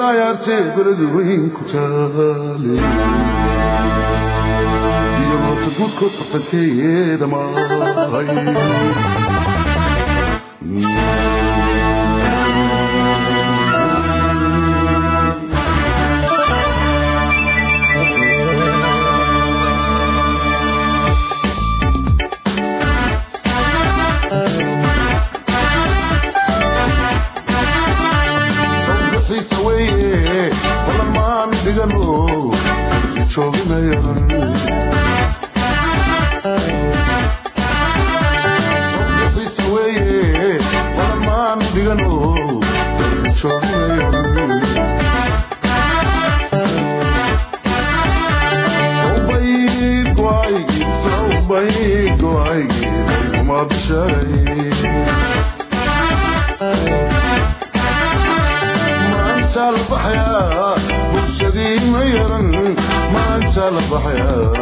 S12: খোদায়ার চেয়ে করে রুহিং صحيح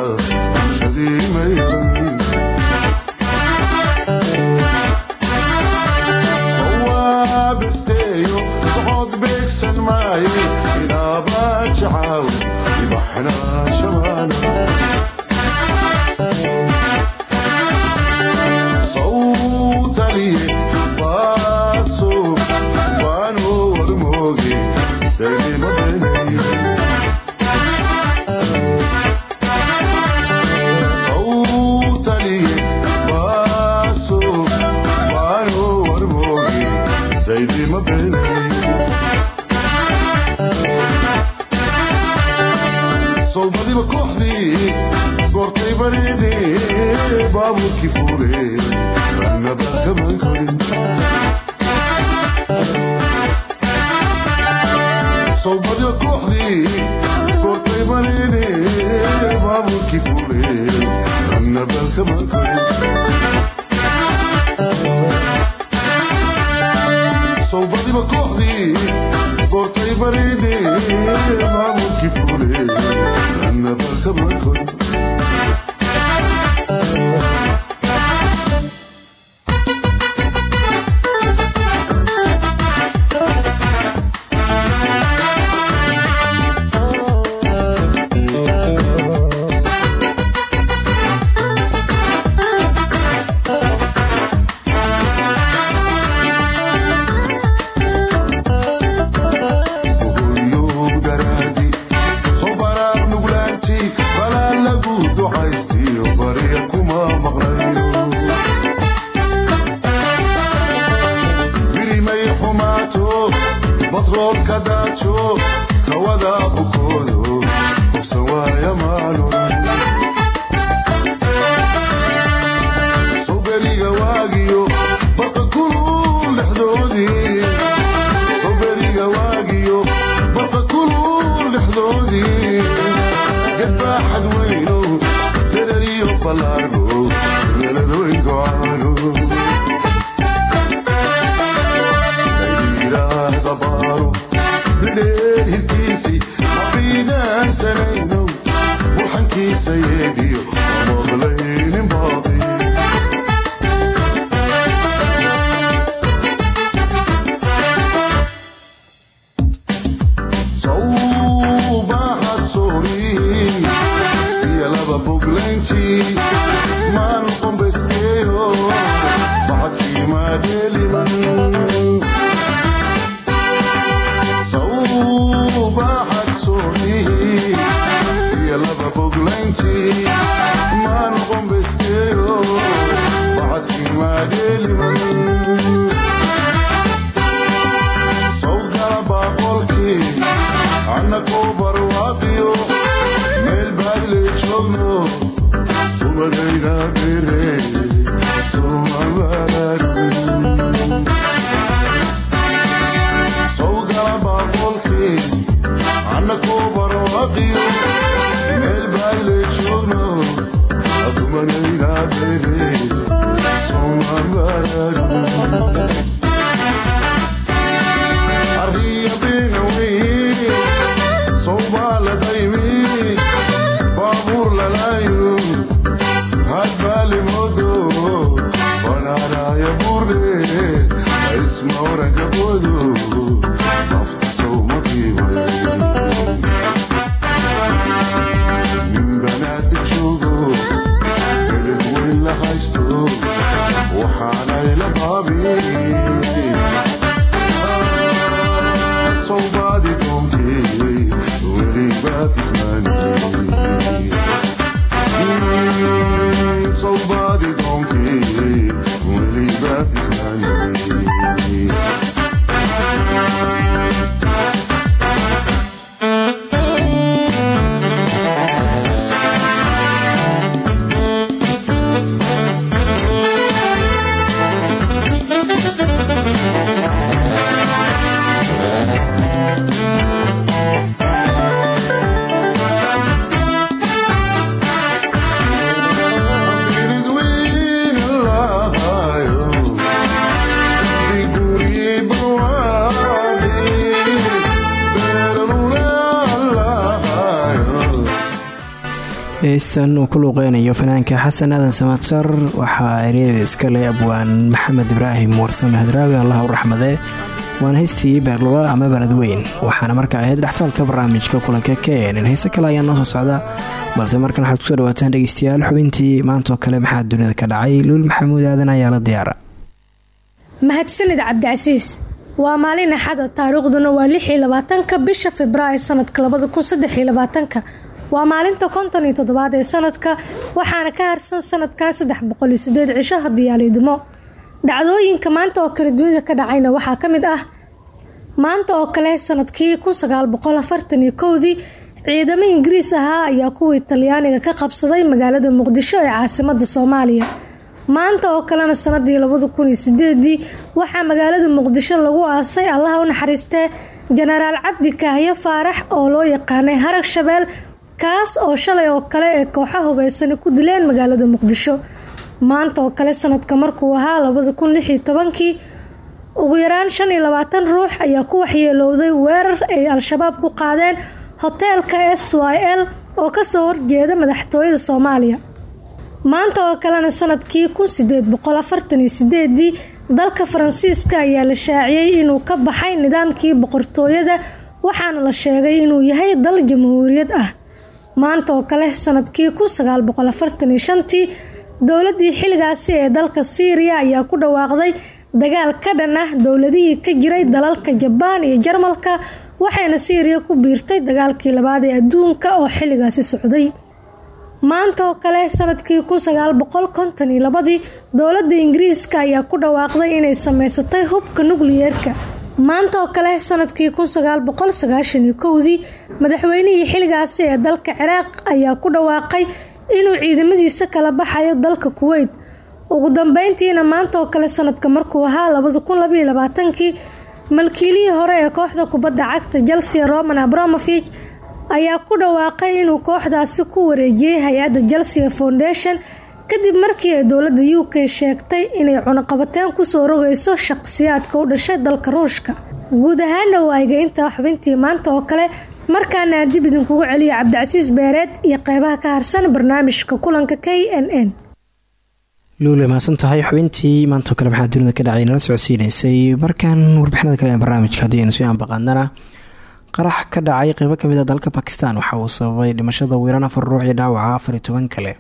S2: heystan uu ku luuqeynayo fanaanka xasan aadan samadsar waxaa eryadeeda iskale abwaan maxamed ibraahim warsame hadraawi allah u raxmadee waana heystii beerluga ama baladweyn waxaana markaa ahayd dhextaalka barnaamijka kulanka keenin heese kale ayaa noo soo socda. Balse markan waxaad ku soo dhawaataan dhegeystayaal xubintii maantaoo kale maxaa dunida ka dhacay? Luul maxamuud aadan ayaa la diyaara.
S13: Mahadsanid cabdicasiis waa maalin axada taariikhduna waa lixii labaatanka bisha februaayo sanadka labada kun saddexiyo labaatanka waa maalinta konton iyo toddobaad ee sanadka waxaana ka harsan sanadkan saddex boqol iyo sideed cisho dhacdooyinka maanta oo kale dunida ka dhacayna waxaa ka mid ah maanta oo kale sannadkii kun sagaal boqol ciidamo ingiriis ahaa ayaa kuwii talyaaniga ka qabsaday magaalada muqdisho ee caasimada soomaaliya. Maanta oo kalena sanadii labada kun waxaa magaalada muqdisho lagu aasay allaha u naxariistee jenaraal cabdi kaahyo faarax oo loo yaqaanay harag shabeel kaas oo shalay oo kale ee kooxo hubeysani ku dileen magaalada muqdisho. Maanta oo kale sanadka markuu ahaa labada kun tobankii ugu yaraan shan iyo labaatan ruux ayaa ku waxyeelowday weerar ay al-shabaab ku qaadeen hoteelka s y l oo ka soo horjeeda madaxtooyada soomaaliya. Maanta oo kalena sannadkii kun sideed dalka faransiiska ayaa la shaaciyey inuu ka baxay nidaamkii boqortooyada waxaana la sheegay inuu yahay dal jamhuuriyad ah maanta oo kale sannadkii kun sagaal boqol afartan shantii dowladii xilligaasi ee dalka siiriya ayaa ku dhawaaqday dagaal ka dhan ah dowladihii ka jiray dalalka jabaan iyo jarmalka waxayna siiriya ku biirtay dagaalkii labaad ee adduunka oo xilligaasi socday. Maanta oo kale sannadkii kun sagaal boqol konton iyo labadii dowladda ingiriiska ayaa ku dhawaaqday inay sameysatay hubka nukliyeerka maanta oo kale sannadkii kun sagaal boqol sagaashan iyo kowdii madaxweynihii xilligaasi ee dalka ciraaq ayaa ku dhawaaqay inuu ciidamadiisa kala baxayo dalka kuweyt ugu dambeyntiina maanta oo kale sanadka markuu ahaa labada kun malkiilihii hore ee kooxda kubadda cagta chelsea roman abramovich ayaa ku dhawaaqay inuu kooxdaasi ku wareejiyey hay'adda chelsea foundation kadib markii ay dowladda u k sheegtay inay cunaqabateen ku soo rogayso shaqsiyaadka u dhashay dalka ruushka guud ahaana waa aygaintaa xubintii maanta oo kale markaana aan dib idinkugu celiya cabdicasiis beereed iyo qeybaha ka harsan barnaamijka kulanka k n n.
S2: Luule tahay xubintii maantoo kale maxaa dunida ka dhacay nala socodsiineysay? Markaan warbixinada kale ee barnaamijka haddii aynu sii aanbaqaadnana qarax ka dhacay qeybo ka mid a dalka bakistan waxa uu sababay dhimashada wiiran afar ruux iyo dhaawaca afar iyo toban kale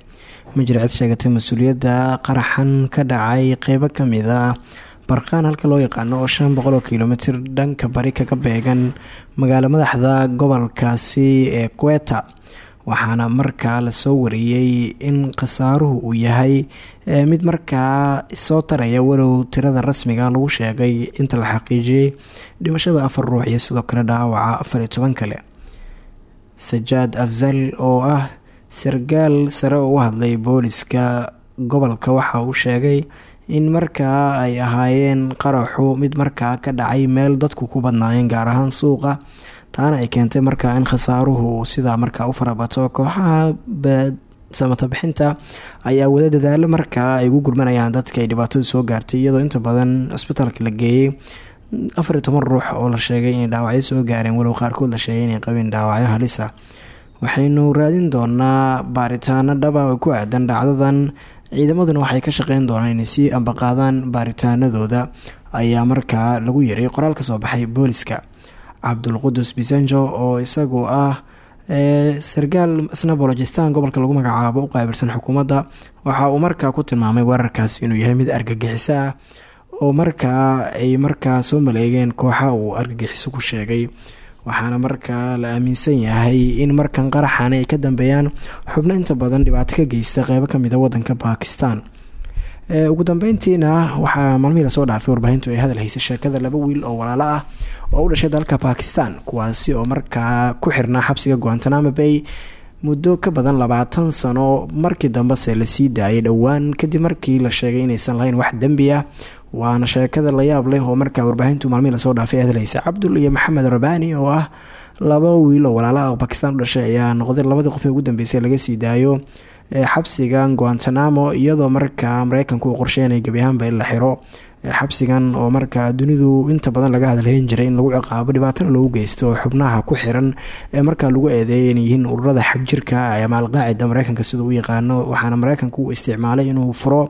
S2: ma jira cid sheegatay mas'uuliyadda qaraxan ka dhacay qeybo ka mid a barqaan halka loo yaqaano oo shan boqol kilomitir dhanka bari kaga beegan magaalo madaxda gobolkaasi ee queta waxaana markaa la soo wariyey in khasaaruhu uu yahay mid markaa soo taraya walow tirada rasmiga lagu sheegay inta la xaqiijiyey dhimashada afar ruux iyo sidoo kale dhaawaca afar iyo toban kale. Sajaad afzal oo ah sargaal sare oo u hadlay booliska gobolka waxa uu sheegay in markaa ay ahaayeen qaraxu mid markaa ka dhacay meel dadku ku badnaayeen gaar ahaan suuqa. Taana ay keentay markaa in khasaaruhu sidaa markaa u farabato kooxaha samatabixinta ayaa wada dadaalo markaa ay ugu gurmanayaan dadka ay dhibaatadu soo gaartay iyadoo inta badan cisbitaalka la geeyey afar iyo toban ruux oo la sheegay inay dhaawacyo soo gaareen walow qaarkood la sheegay inay qabeen dhaawacyo halisa waxaynu raadin doonaa baaritaano dhaba oo ku aadan dhacdadan. Ciidamaduna waxay ka shaqeyn doonaan inay sii ambaqaadaan baaritaanadooda ayaa markaa lagu yaray qoraal ka soo baxay booliska. Cabdulqudus bisanjo oo isagu ah sargaal isna bolojistan gobolka lagu magacaabo u qaabilsan xukuumadda waxa uu markaa ku tilmaamay weerarkaasi inuu yahay mid argagixiso ah oo markaa ay markaa soo maleegeen kooxa uu argagixiso ku sheegay waxaana markaa la aaminsan yahay in markan qaraxani ay ka dambeeyaan xubno inta badan dhibaato ka geysta qeybo ka mid a wadanka bakistan ugu dambeyntiina waxaa maalmihii la soo dhaafay warbaahintu ay hadal haysay sheekada laba wiil oo walaalo ah oo u dhashay dalka bakistan kuwaasi oo markaa ku xirnaa xabsiga guantanamo bay muddo ka badan labaatan sano markii dambese la sii daayay dhowaan kadib markii la sheegay inaysan lahayn wax dembi ah waana sheekada la yaab leh oo markaa warbaahintu maalmihii la soo dhaafay hadalhaysa cabdul iyo maxamed rabani oo ah laba wiil oo walaala ah oo bakistan u dhashay ayaa noqday labadii qof ee ugu dambeysay laga sii daayo xabsigan guantanamo iyadoo markaa mareykanku uu qorsheynaya gebi ahaanba in la xiro. Xabsigan oo markaa dunidu inta badan laga hadalhayn jiray in lagu ciqaabo dhibaatana loogu geysto xubnaha ku xiran ee markaa lagu eedeeyay inay yihiin ururada xagjirka ama alqaacida mareykanka siduu u yaqaano waxaana mareykanku uu isticmaalay inuu furo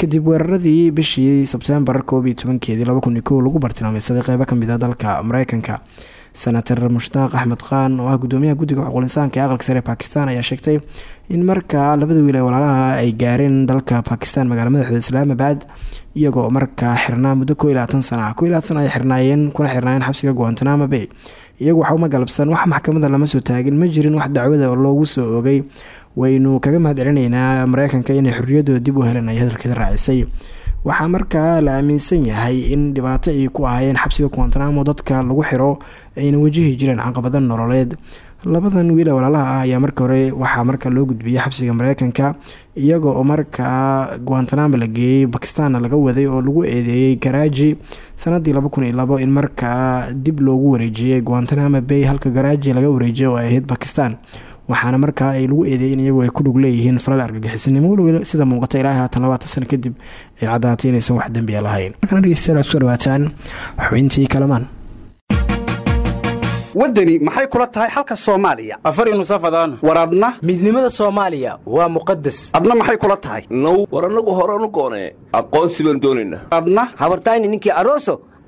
S2: kadib weeraradii bishii sebtembar koob iyo tobankeedii lagu bartilmaameysaday qeybo ka mid a dalka mareykanka. Senator mushtaaq axmed khan oo ah gudoomiyaha guddiga xuquuq insaanka ee aqalka sare ee bakistan ayaa sheegtay in markaa labada wiil ee walaalaha ay gaareen dalka bakistan magaala madaxda islaamabad iyagoo markaa xirnaa muddo ko iyo labaatan sana. Ah ko sana ay xirnaayeen kuna xirnaayeen xabsiga guantanamo bay. Iyagu waxa uma galabsan wax maxkamada lama soo taagin ma jirin wax dacwada oo loogu soo ogay waynu kaga mahad celinaynaa mareykanka inay xorriyadooda dib u heleen ay hadalkeeda raacisay. Waxaa markaa la aaminsan yahay in dhibaato ay ku ahaayeen xabsiga guantanamo dadka lagu xiro ayna wajihi jireen caqabado nololeed. Labadan wiil walaalaha ah ayaa marka hore waxaa markaa loo gudbiyey xabsiga mareykanka iyaga markaa guantanamo la geeyey bakistanna laga waday oo lagu eedeeyey garaaji sanadii laba kun iyo labo in markaa dib loogu wareejiyey guantanamo bay halka garaaji laga wareejiyay oo ay ahayd bakistan waxaana markaa ay lagu eedeeyay in iyagu ay ku dhug leeyihiin falal argagixisanimo walow sida muuqata ilaa haatan labaatan sano kadib ay caddaatay inaysan wax dembiya lahayn. Markana dhegeystayaal waxad ku soo dhawaataan xubintii kalamaan.
S7: Waddani maxay kula tahay xalka soomaaliya?
S14: Afari nusafadaan
S7: war adna?
S14: Midnimada soomaaliya waa muqadas
S7: adna maxay kula tahay?
S15: Now war annagu horanu goonee aqoonsi baan doonaynaa
S7: adna?
S16: Habartayni ninkii aroso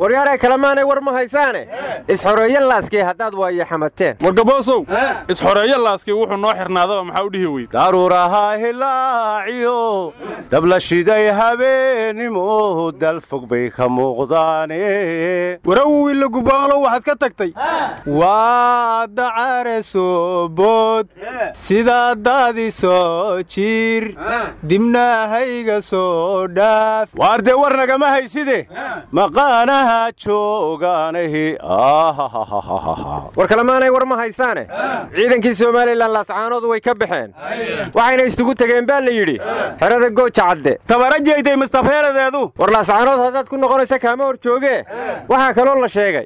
S17: waryaaree kalemaanay war ma haysaane? Isxoreeyo laaskii haddaad waayo xamateen.
S18: Wargaboosow isxoreeyo laaskii wuxuu noo xirnaadaba maxaa u dhihi weyd?
S19: Daruuraha hilaaciyo dabla shiday habeenimo dalfog bay ka muuqdaane.
S14: Warawila gubaaqlo waxaad ka tagtay? Waa dacare soo bood sidaa daadi soo jiir. Dibnahayga soo dhaaf.
S19: Waar dee war nagama hayside maqaanaha joogaanahi
S17: war kalemaanay war ma haysaane? Ciidankii somalilan laascaanood way ka baxeen. Waxayna isugu tegeen baa la yidhi xerada gooja cadde
S19: tabarajayday mustafeeradeedu
S17: war laascaanood haddaad ku noqonaysa kaama hor joogee waxaa kaloo la sheegay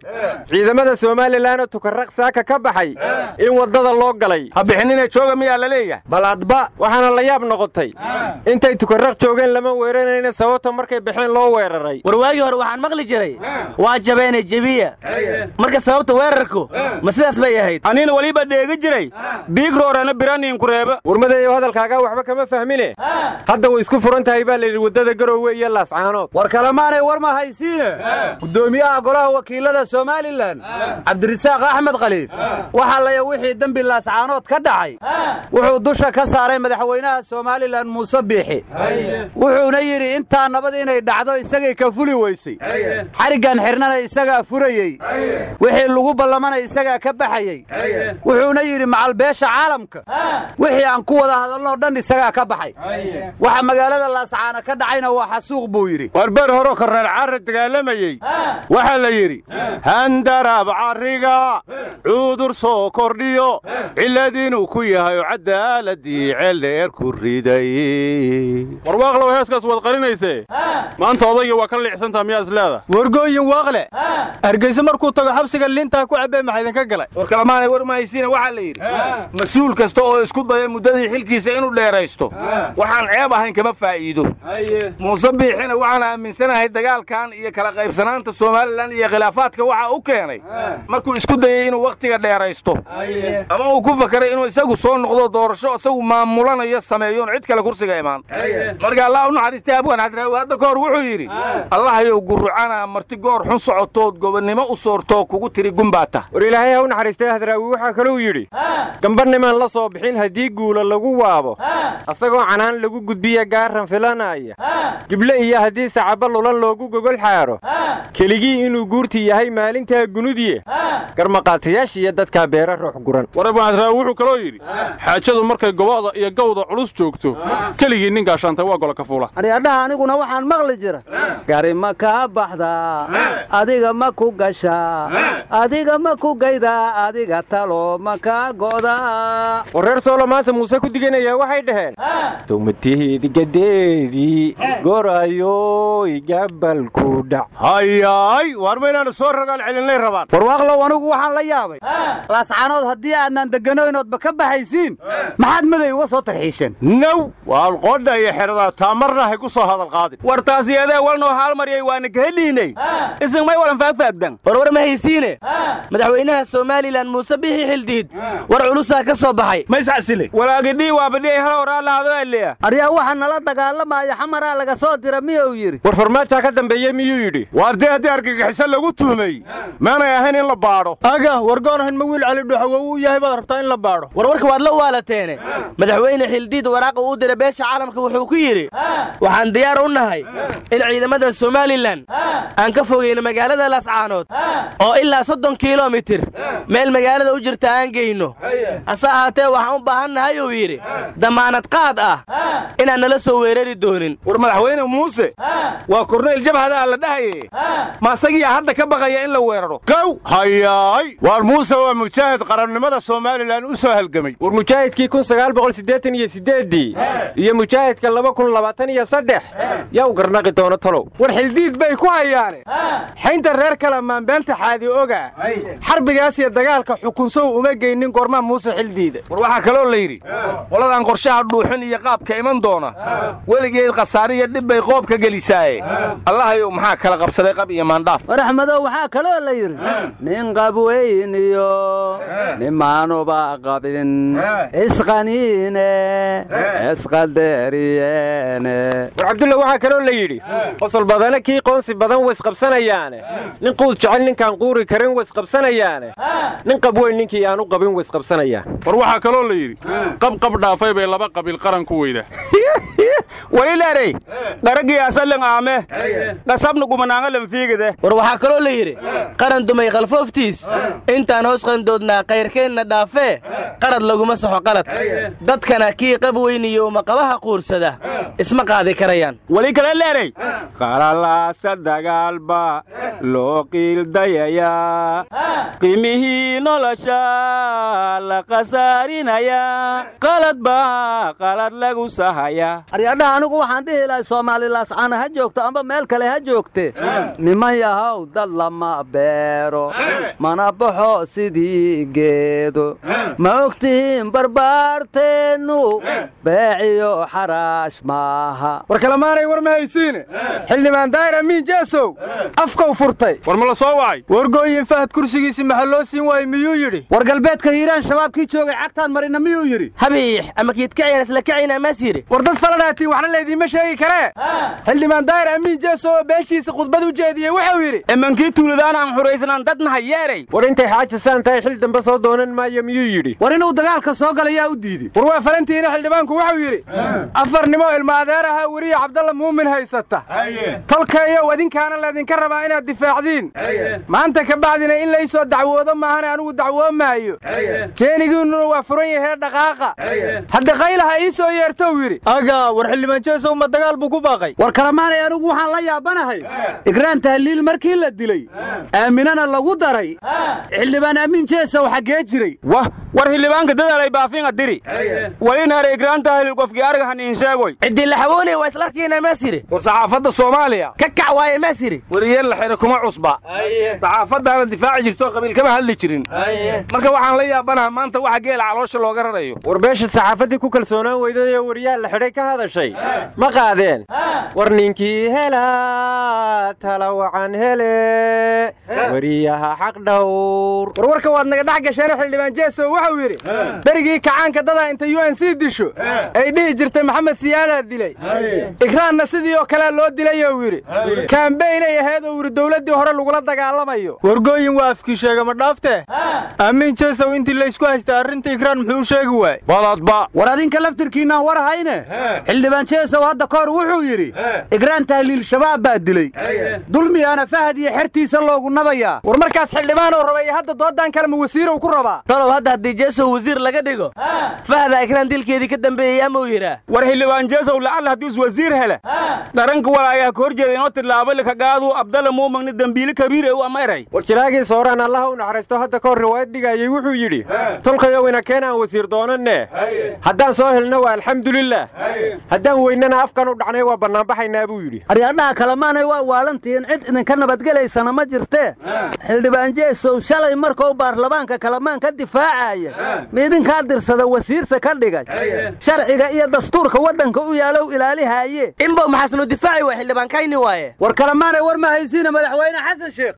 S17: ciidamada somalilanoo tukarraq saaka ka baxay in waddada loo galay.
S19: Ha bixinina jooga miyaa la leeyahay?
S17: Bal adba waxaana la yaab noqotay intay tukarraq joogeen lama weeranayna sababta markay baxeen loo weeraray.
S20: War waagii hore waxaan maqli jiray waa jabeene jebiya marka sababta weerarku ma sidaas bay ahayd.
S19: Anina weliba dheegi jiray. Biigroorana biraniinkureeba
S17: warmadeeyo hadalkaagaa waxba kama fahmine. Hadda way isku furan tahay baa layidhi waddada garowe iyo laascaanood
S21: war kalemaanay war ma haysiine. Guddoomiyaha golaha wakiilada somalilan cabdirisaaq axmed khaliif waxaa laya wixii dembi laascaanood ka dhacay wuxuu dusha ka saaray madaxweynaha somalilan muuse biixi. Wuxuuna yidhi intaa nabad inay dhacdo isagay ka fuli weysay xariggan xidhnana isagaa furayey. Wixii lagu ballamana isagaa ka baxayey. Wuxuuna yidhi macalbeesha caalamka. Wixii aan ku wada hadalnoo dhan isagaa ka baxay. Waxa magaalada laascaana ka dhacayna waa xasuuq buu yidhi.
S19: Warber horoo korneel carra dagaalamayey waxaa la yidhi handaraab carriga cuudur soo kordhiyo cillad inuu ku yahay oo cadaaladii ceeldheer ku riday.
S18: Warwaaqlow heeskaas waad qarinaysee? Maanta odayga waa ka liicsantaa miyaa isleeda
S14: wargooyin waaqle. Hargeyse markuu tago xabsiga liintaa ku cabbee maxaa idinka galay?
S19: War kalamaanay war mahaysiina waxaa la yidhi mas'uul kasta oo isku daya muddadii xilkiisa inuu dheeraysto waxaan ceeb ahayn kama faa'iido. Muuse biixina waxaan aaminsanahay dagaalkan iyo kala qaybsanaanta somalilan iyo khilaafaadka waxa u keenay. Markuu isku dayay inuu wakhtiga dheeraysto. Ama uu ku fakaray inuu isagu soo noqdo doorasho isagu maamulanayo sameeyoon cid kale kursiga imaan. Marka allah u naxariistay abwan hadraawi hadda ka hor wuxuu yidhi allahayow gurucana marti goor xun socotood gobonnimo u soortoo kugu tiri gumbaata
S17: war ilaahay ha u naxariistay hadraawi waxaa kaluu yidhi gamba nimaan la soo bixin haddii guula lagu waabo asagoo canaan lagu gudbiya gaaran filanaya gible iyo haddii sacaba lulan loogu gogol xaaro keligii inuu guurti yahay maalintaa gunudiye garmaqaatayaashiiyo dadkaa beera ruux guran.
S18: War abwan hadraawi wuxuu kaloo yidhi xaajadu markay gobo'da iyo gawda culus joogto keligii nin gaashaantay waa gola ka fuula.
S21: Aryadhaha aniguna waxaan maqli jira. Gari ma kaa baxdaa adiga ma ku gashaa adiga ma ku gaydaa adiga talo ma kaa go'daa
S17: war reer soolo maanta muuse ku diganayaa waxay dhaheen tumatiheedi gadeedii gorayoy gabalku dhac
S19: hayaay waar ma inaanu soo ragaal celinay rabaan
S21: warwaaqlow anigu waxaan la yaabay laascaanood haddii aadnaan degganoynoodba ka baxaysiin maxaad maday uga soo tarxiisheen
S19: naw waan qodha iyo xeradaa taamarna hay ku soo hadal qaadin
S20: war taasiyadee walnoo haalmaryay waana kaheliinay isin may walan faagfaagdan war war ma haysiine? Madaxweynaha somalilan muuse bixi xildiid. War culusaa ka soo baxay.
S19: Maysasile
S20: walaagidhii waa badhiyay hal horaalaado eliya
S21: aryaa waxa nala dagaalamaya xamaraa laga soo dira miyuu yidhi?
S17: War farmaajaa ka dambeeye miyuu yidhi?
S19: Waar dee haddii argagixiso lagu tuhmay maanay ahayn in la baadho.
S14: Aga wargoonahan ma wiil cali dhuxowo uu yahay baad rabtaa in la baadho.
S20: War warka waad la waalateene. Madaxweyne xildiid waraaqa uu diray beesha caalamka wuxuu ku yidhi waxaan diyaar u nahay in ciidamada somalilan aan ka fogayno magaalada laascaanood oo ilaa soddon kilomitir. Meel magaalada u jirta aan geyno. Hase ahaatee waxaan u baahan nahay uu yidhi damaanad qaad ah inaan nala soo weerari doonin.
S19: War madaxweyne muuse waa korneyl jabhada la dhahaye. Ma asagiyaa hadda ka baqaya in la weeraro? Gow hayaay! Waar muuse waa mujaahid qarannimada somalilan u soo halgamay.
S17: War mujaahidkii kun sagaal boqol siddeetan iyo siddeeddii iyo mujaahidka laba kun labaatan iyo saddex. Yaa u garnaqi doono talow.
S14: War xildiid bay ku hayaane xaynta reer kale maanbeenta xaadi ogaa xarbigaas iyo dagaalka xukunsow uma geynin goormaa muuse xildiida
S19: war waxaa kaloo la yidhi qoladaan qorshaha dhuuxin iyo qaabka iman doona weligeed khasaare iyo dhib bay qoobka gelisaaye. Allahayow maxaa kala qabsaday qab iyo maandhaaf?
S21: War axmedow waxaa kaloo la yidhi nin qabweyn iyo nimaanuba qabin isqaniine isqadariyeene
S17: war cabdulla waxaa kaloo la yidhi qosol badane kii qoonsi badan waysqabsanayaane nin quud jecel ninkaan quuri karin waysqabsanayaane nin qab weyn ninkii aan u qabin waysqabsanayaan
S18: war waxaa kaloo la yidhi qabqab dhaafay bay laba qabiil qaran ku weyda.
S19: Walilaarey daragii asalin aame qasabna gumanaangalan fiigide.
S20: War waxaa kaloo la yidhi qaran dumay khalfooftiis. Intaan hoos qandoodnaa kayrkeenna dhaafee qarad laguma saxo qalad. Dadkana kii qab weyniyo umaqabaha quursada isma qaadi karayaan.
S19: Weli kale leerey
S17: qalalaasa dagaalba loo qiildayayaa qiimihii nolosha la khasaarinayaa qalad baa qalad lagu sahayaa
S21: aryadhaha anigu waxaan dhihi lahay soomaali laascaana ha joogto amba meel kale ha joogte niman yahow dad lama beero mana baxo sidii geedo ma ogtihiin barbaarteennu beeciyo xaraash maaha
S14: war kalemaanay war ma haysiine xildhibaan daahir amiin jeesow afkow furtay.
S18: War ma la soo wacay
S14: wargooyin fahad kursigiisi maxaa loo siin waayey miyuu yidhi? War galbeedka hiiraan shabaabkii joogay cagtaan marina miyuu yidhi?
S20: Habiix ama kiidkacyan isla kacayna maas yidhi.
S14: War dad faladhaatiin waxna laydiinma sheegi karee xildhibaan daahir amiin jeesow oo beeshiisa khudbad u jeediyey wuxuu yidhi
S19: emankii tuuladaan aan xuraysnaan dadnaha yeeray.
S17: War intay xaajisaan tahay xil dambe soo doonan maayo miyuu yidhi?
S14: War inuu dagaalka soo galayaa u diiday war waa falantiina xildhibaanku wuxuu yidhi afar nimo ilma adeer ahaa weriya cabdalla muumin haysata. Tolkaeyow adinkaana laydinka rabaa inaad difaacdiin. Maanta ka bacdina in laysoo dacwoodo maahane anigu dacwoomaayo jeenigiinnuna waa furan yahee dhaqaaqa. Hadda qaylaha ii soo yeertou yidhi.
S22: Aga war xildhibaan jeesow ma dagaal buu ku baaqay.
S21: War kalamaanay anigu waxaan la yaabanahay. Igraan tahliil markii la dilay. Aaminana lagu daray. Xildhibaan amiin jeesow xaggee jiray.
S19: Wah war xildhibaanka dadaalay baafinga diri. Walinare igraan tahliil qofkii argahan iin sheegoy
S20: ciddii la xawoonaya waa islarkiina maas yidhi
S19: war saxaafadda soomaaliya.
S20: Ka kac waaye maas yidhi
S19: wariyeen la xidha kuma cusba. Saxaafaddaana difaaci jirto qabiil kama hadli jirin. Marka waxaan la yaabanaha maanta waxa geela caloosha looga rarayo.
S17: War beesha saxaafaddii ku kalsoonaan weyday oo wariyaal la xidhay ka hadashay. Ma qaadeen? War ninkii hela tala wacan hele. Wariyaha xaq dhowr.
S14: Warwarka waad naga dhex gasheene xildhibaan jeesow wuxuu yidhi berigii kacaanka dadaa inta u n c disho ay dhihi jirtay maxamed siyaadaa dilay. Igraanna sidii oo kalea loo dilayou yidhi kaambeynay ahayd oo dowladdii hore lagula dagaalamayo.
S22: Wargooyin waa afkii sheega ma dhaaftee amiin jeesow intii laysku haystay arrinta igraan muxuu u sheegi waayey?
S19: Baladba
S21: war adinka laftirkiinnaan war hayne xildhibaan jeesow hadda ka hor wuxuu yidhi igraan tahliil shabaab baa dilay. Dulmiyaana fahad iyo xertiisa loogu nabayaa.
S14: War markaas xildhibaanoo rabay hadda doodan kale ma wasiirow ku rabaa?
S20: Talow hadda haddii jeesow wasiir laga dhigo fahda igraan dilkeedii ka dambeeyey amau yidhaa
S19: war xildhibaan jeesow lacalla haddiis wasiir hele? Dharanka walaayaha ka hor jeeda inoo tilaabo likagaadu abdalla muumagni dembiili kabiir ee u ama eray
S17: war jiraagii sooraan allaha u naxariisto hadda ka hor riwaayad dhigayey wuxuu yidhi tolkayow ina keenaan wasiir doonanne. Haddaan soo helno waa alxamdulilah haddaan weynana afkan u dhacnay waa bannaanbaxaynaa buu yidhi.
S21: Aryadhaha kalemaanay waa waalantihiin cid idinka nabadgelaysana ma jirtee xildhibaan jeesow shalay markuu baarlamaanka kalamaan ka difaacaya miidinkaa dirsada wasiirse ka dhigay? Sharciga iyo dastuurka waddanka u yaalow ilaalihaaye
S20: inbow maxaasnu difaaci waa xildhibaankayni waaye?
S21: War kalemaanay war ma haysiina madaxweyne xasan sheekh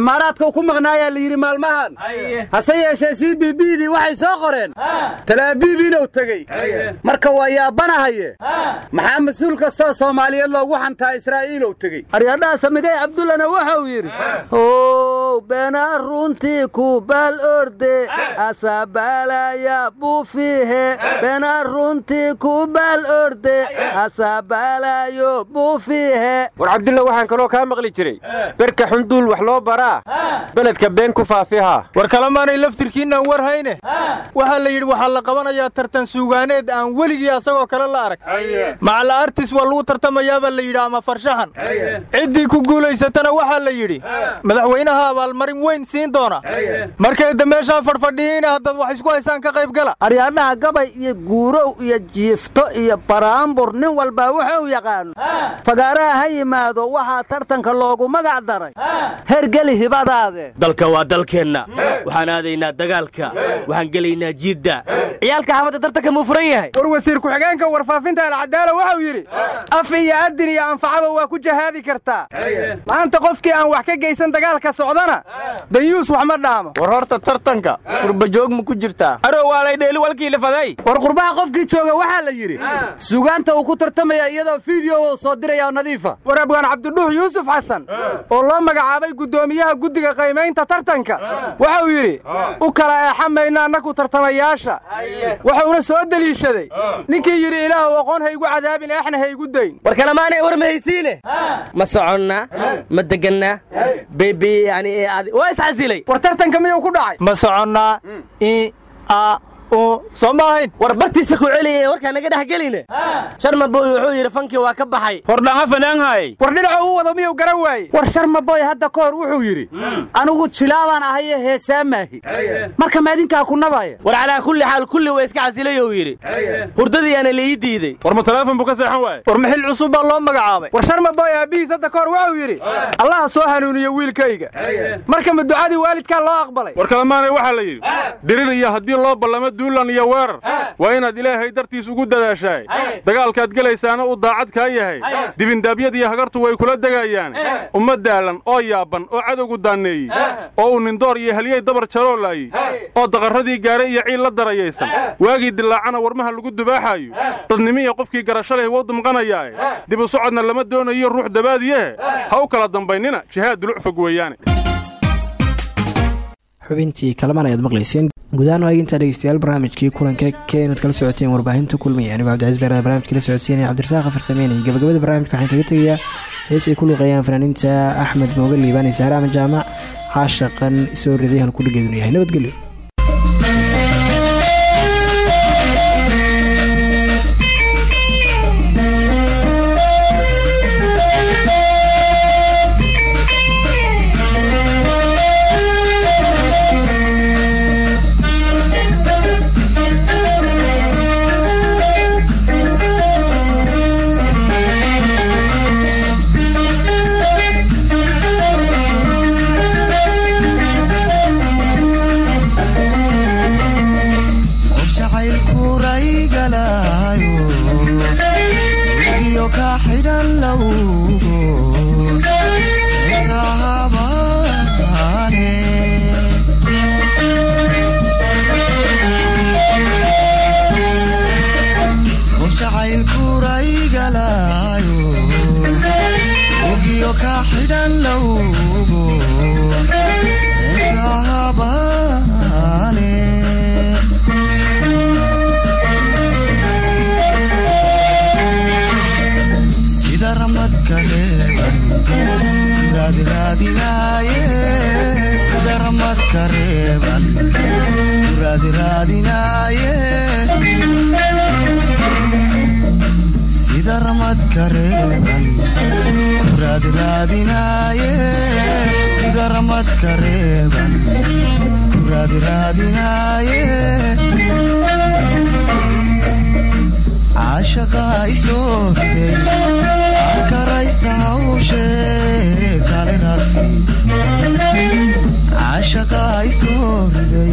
S21: imaaraadkau ku maqnaayaa la yidhi maalmahan. Hase yeeshee c b b dii waxay soo qoreen. Talaabiib inuu tegey. Marka waa yaabanahaye. Maxaa mas'uul kastoo soomaaliyeed loogu xantaa israa'iilow tegey? Aryadhaha samigay cabdullana wuxuu yidhi ow beenaa runtii ku baal orde asabaalaya buufihe beenaa runtii ku baal orde asabaalayo buufihe
S17: war cabdulla waxaan kaloo kaa maqli jiray. Berka xunduul wax loo baraa? Beledka been ku faafihaa
S22: war kalemaanay laftirkiinaan war hayne? Waxaa la yidhi waxaa la qabanayaa tartan suugaaneed aan weligii asagoo kale la arag. Macala artis waa lagu tartamayaabaa la yidhi ama farshaxan. Ciddii ku guulaysatana waxaa la yidhi madaxweynaha abaalmarin weyn siin doona. Markeeda meeshaa fadhfadhiyiina haddaad wax isku haysaan ka qayb gala.
S21: Aryadhaha gabay iyo guurow iyo jiifto iyo baraambur nin walbaa wuxuu yaqaano fagaaraha ha yimaado waxaa tartanka loogu magac daray hergeli hibadaade.
S20: Dalka waa dalkeenna. Waxaan aadaynaa dagaalka. Waxaan gelaynaa jiidda ciyaalka xamadda tartanka muu furan yahay.
S14: War wasiir ku-xigeenka warfaafinta alcadaala wuxuu yidhi af iyo adin iyo anfacaba waa ku jahaadi kartaa. Maanta qofkii aan wax ka geysan dagaalka socdana dayuus wax ma dhaamo.
S22: War horta tartanka xoog ma ku jirtaa?
S23: Arow waa lay dheeli walkii lifaday
S24: war qurbaha qofkii jooga waxaa la yidhi sugaanta uu ku tartamaya iyadoo fiideo soo diraya nadiifa.
S14: War abgaan cabdidhuux yuusuf xasan oo loo magacaabay guddoomiyaha guddiga qaymaynta tartanka. Wuxuu yidhi u kala eexamayna annaku tartamayaasha. Wuxuuna soo deliishaday. Ninkii yidhi ilaahuw aqoon haygu cadaabin eexna haygu dayn.
S20: War kalamaanay war mahaysiine ma soconnaa ma degannaa bebi yani waa iscasilay
S14: war tartanka miyuu ku dhacay?
S22: Ma soconnaa i a u soo ma ahayn?
S20: War bartiisa ku celiye warkaa naga dhex geline. Sharmaboy wuxuu yidhi fankii waa ka baxay.
S23: Hordhanga fanaanhaay
S14: war dhinaca uu wado miyuu garan waaye
S24: war sharmaboy hadda ka hor wuxuu yidhi anigu jilaabaan ahaye heesaa maahi. Marka maadinkaa ku nabaya
S20: war calaa kulli xaal kulli waa iska casilay ou yidhi. Hurdadiiyaana la ii diidey
S18: war ma teleefon buu ka seexan waaye
S22: war maxil cusub baa loo magacaabay.
S14: War sharmaboy aabbihiis hadda ka hor wuxuu yidhi? Allaha soo hanuuniyo wiilkayga. Marka ma ducadii waalidkaa loo aqbalay?
S18: War kalamaanay waxaa la yidhi dirir iyo haddii loo ballamo duulan iyo weerar waa inaad ilaahay dartiis ugu dadaashaay dagaalkaad gelaysaana uu daacad kaa yahay. Dibindaabyad iyo hagartu way kula degayaan umma daalan oo yaaban oo cadowgu daanneeyey. Oo uu nindoor iyo halyey dabar jaroolaayey oo daqarradii gaaray iyo ciil la darayaysan. Waagii dilaacana warmaha lagu dubaaxaayo dadnimo iyo qofkii garasho leh wou dumqanayaae dib u socodna lama doonayo ruux dabaadiyehe ha. U kala dambaynina jihaad duluc fog weeyaane
S1: xubintii kalamaan ayaad maqlayseen. Gudahaan waa intaa dhegeystayaal barnaamijkii kulanka keenad kala socoteen warbaahinta kulmiya anigoo cabdicaiis beer barnamijka la socodsiinaya cabdirasaaq farsameynay gabagabada barnamijka waxaan kaga tegayaa hees ay ku luuqeeyaan fanaaniinta axmed mooga liibaan iyo saare ama jaamac caashaqan soo riday halku dhageedunu yahay. Nabadgelyo sida ramad kareeban raadinaaye sida ramadka reeban ku raadiraadinaaye caashaqaa isoogtay akaraysta hawshe kale raasti caashaqaa isoo riday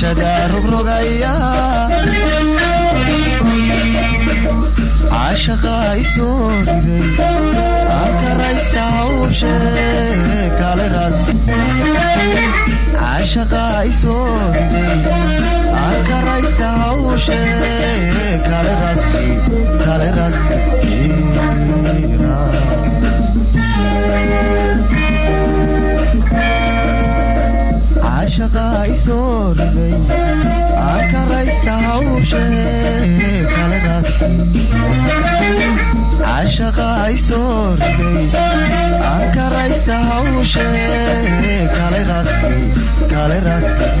S1: bulshada dhintay aan karaysta hawshe kala naastay cashaqa ay soo riday aan karaysta hawshe kale raasbay kale
S25: raasbay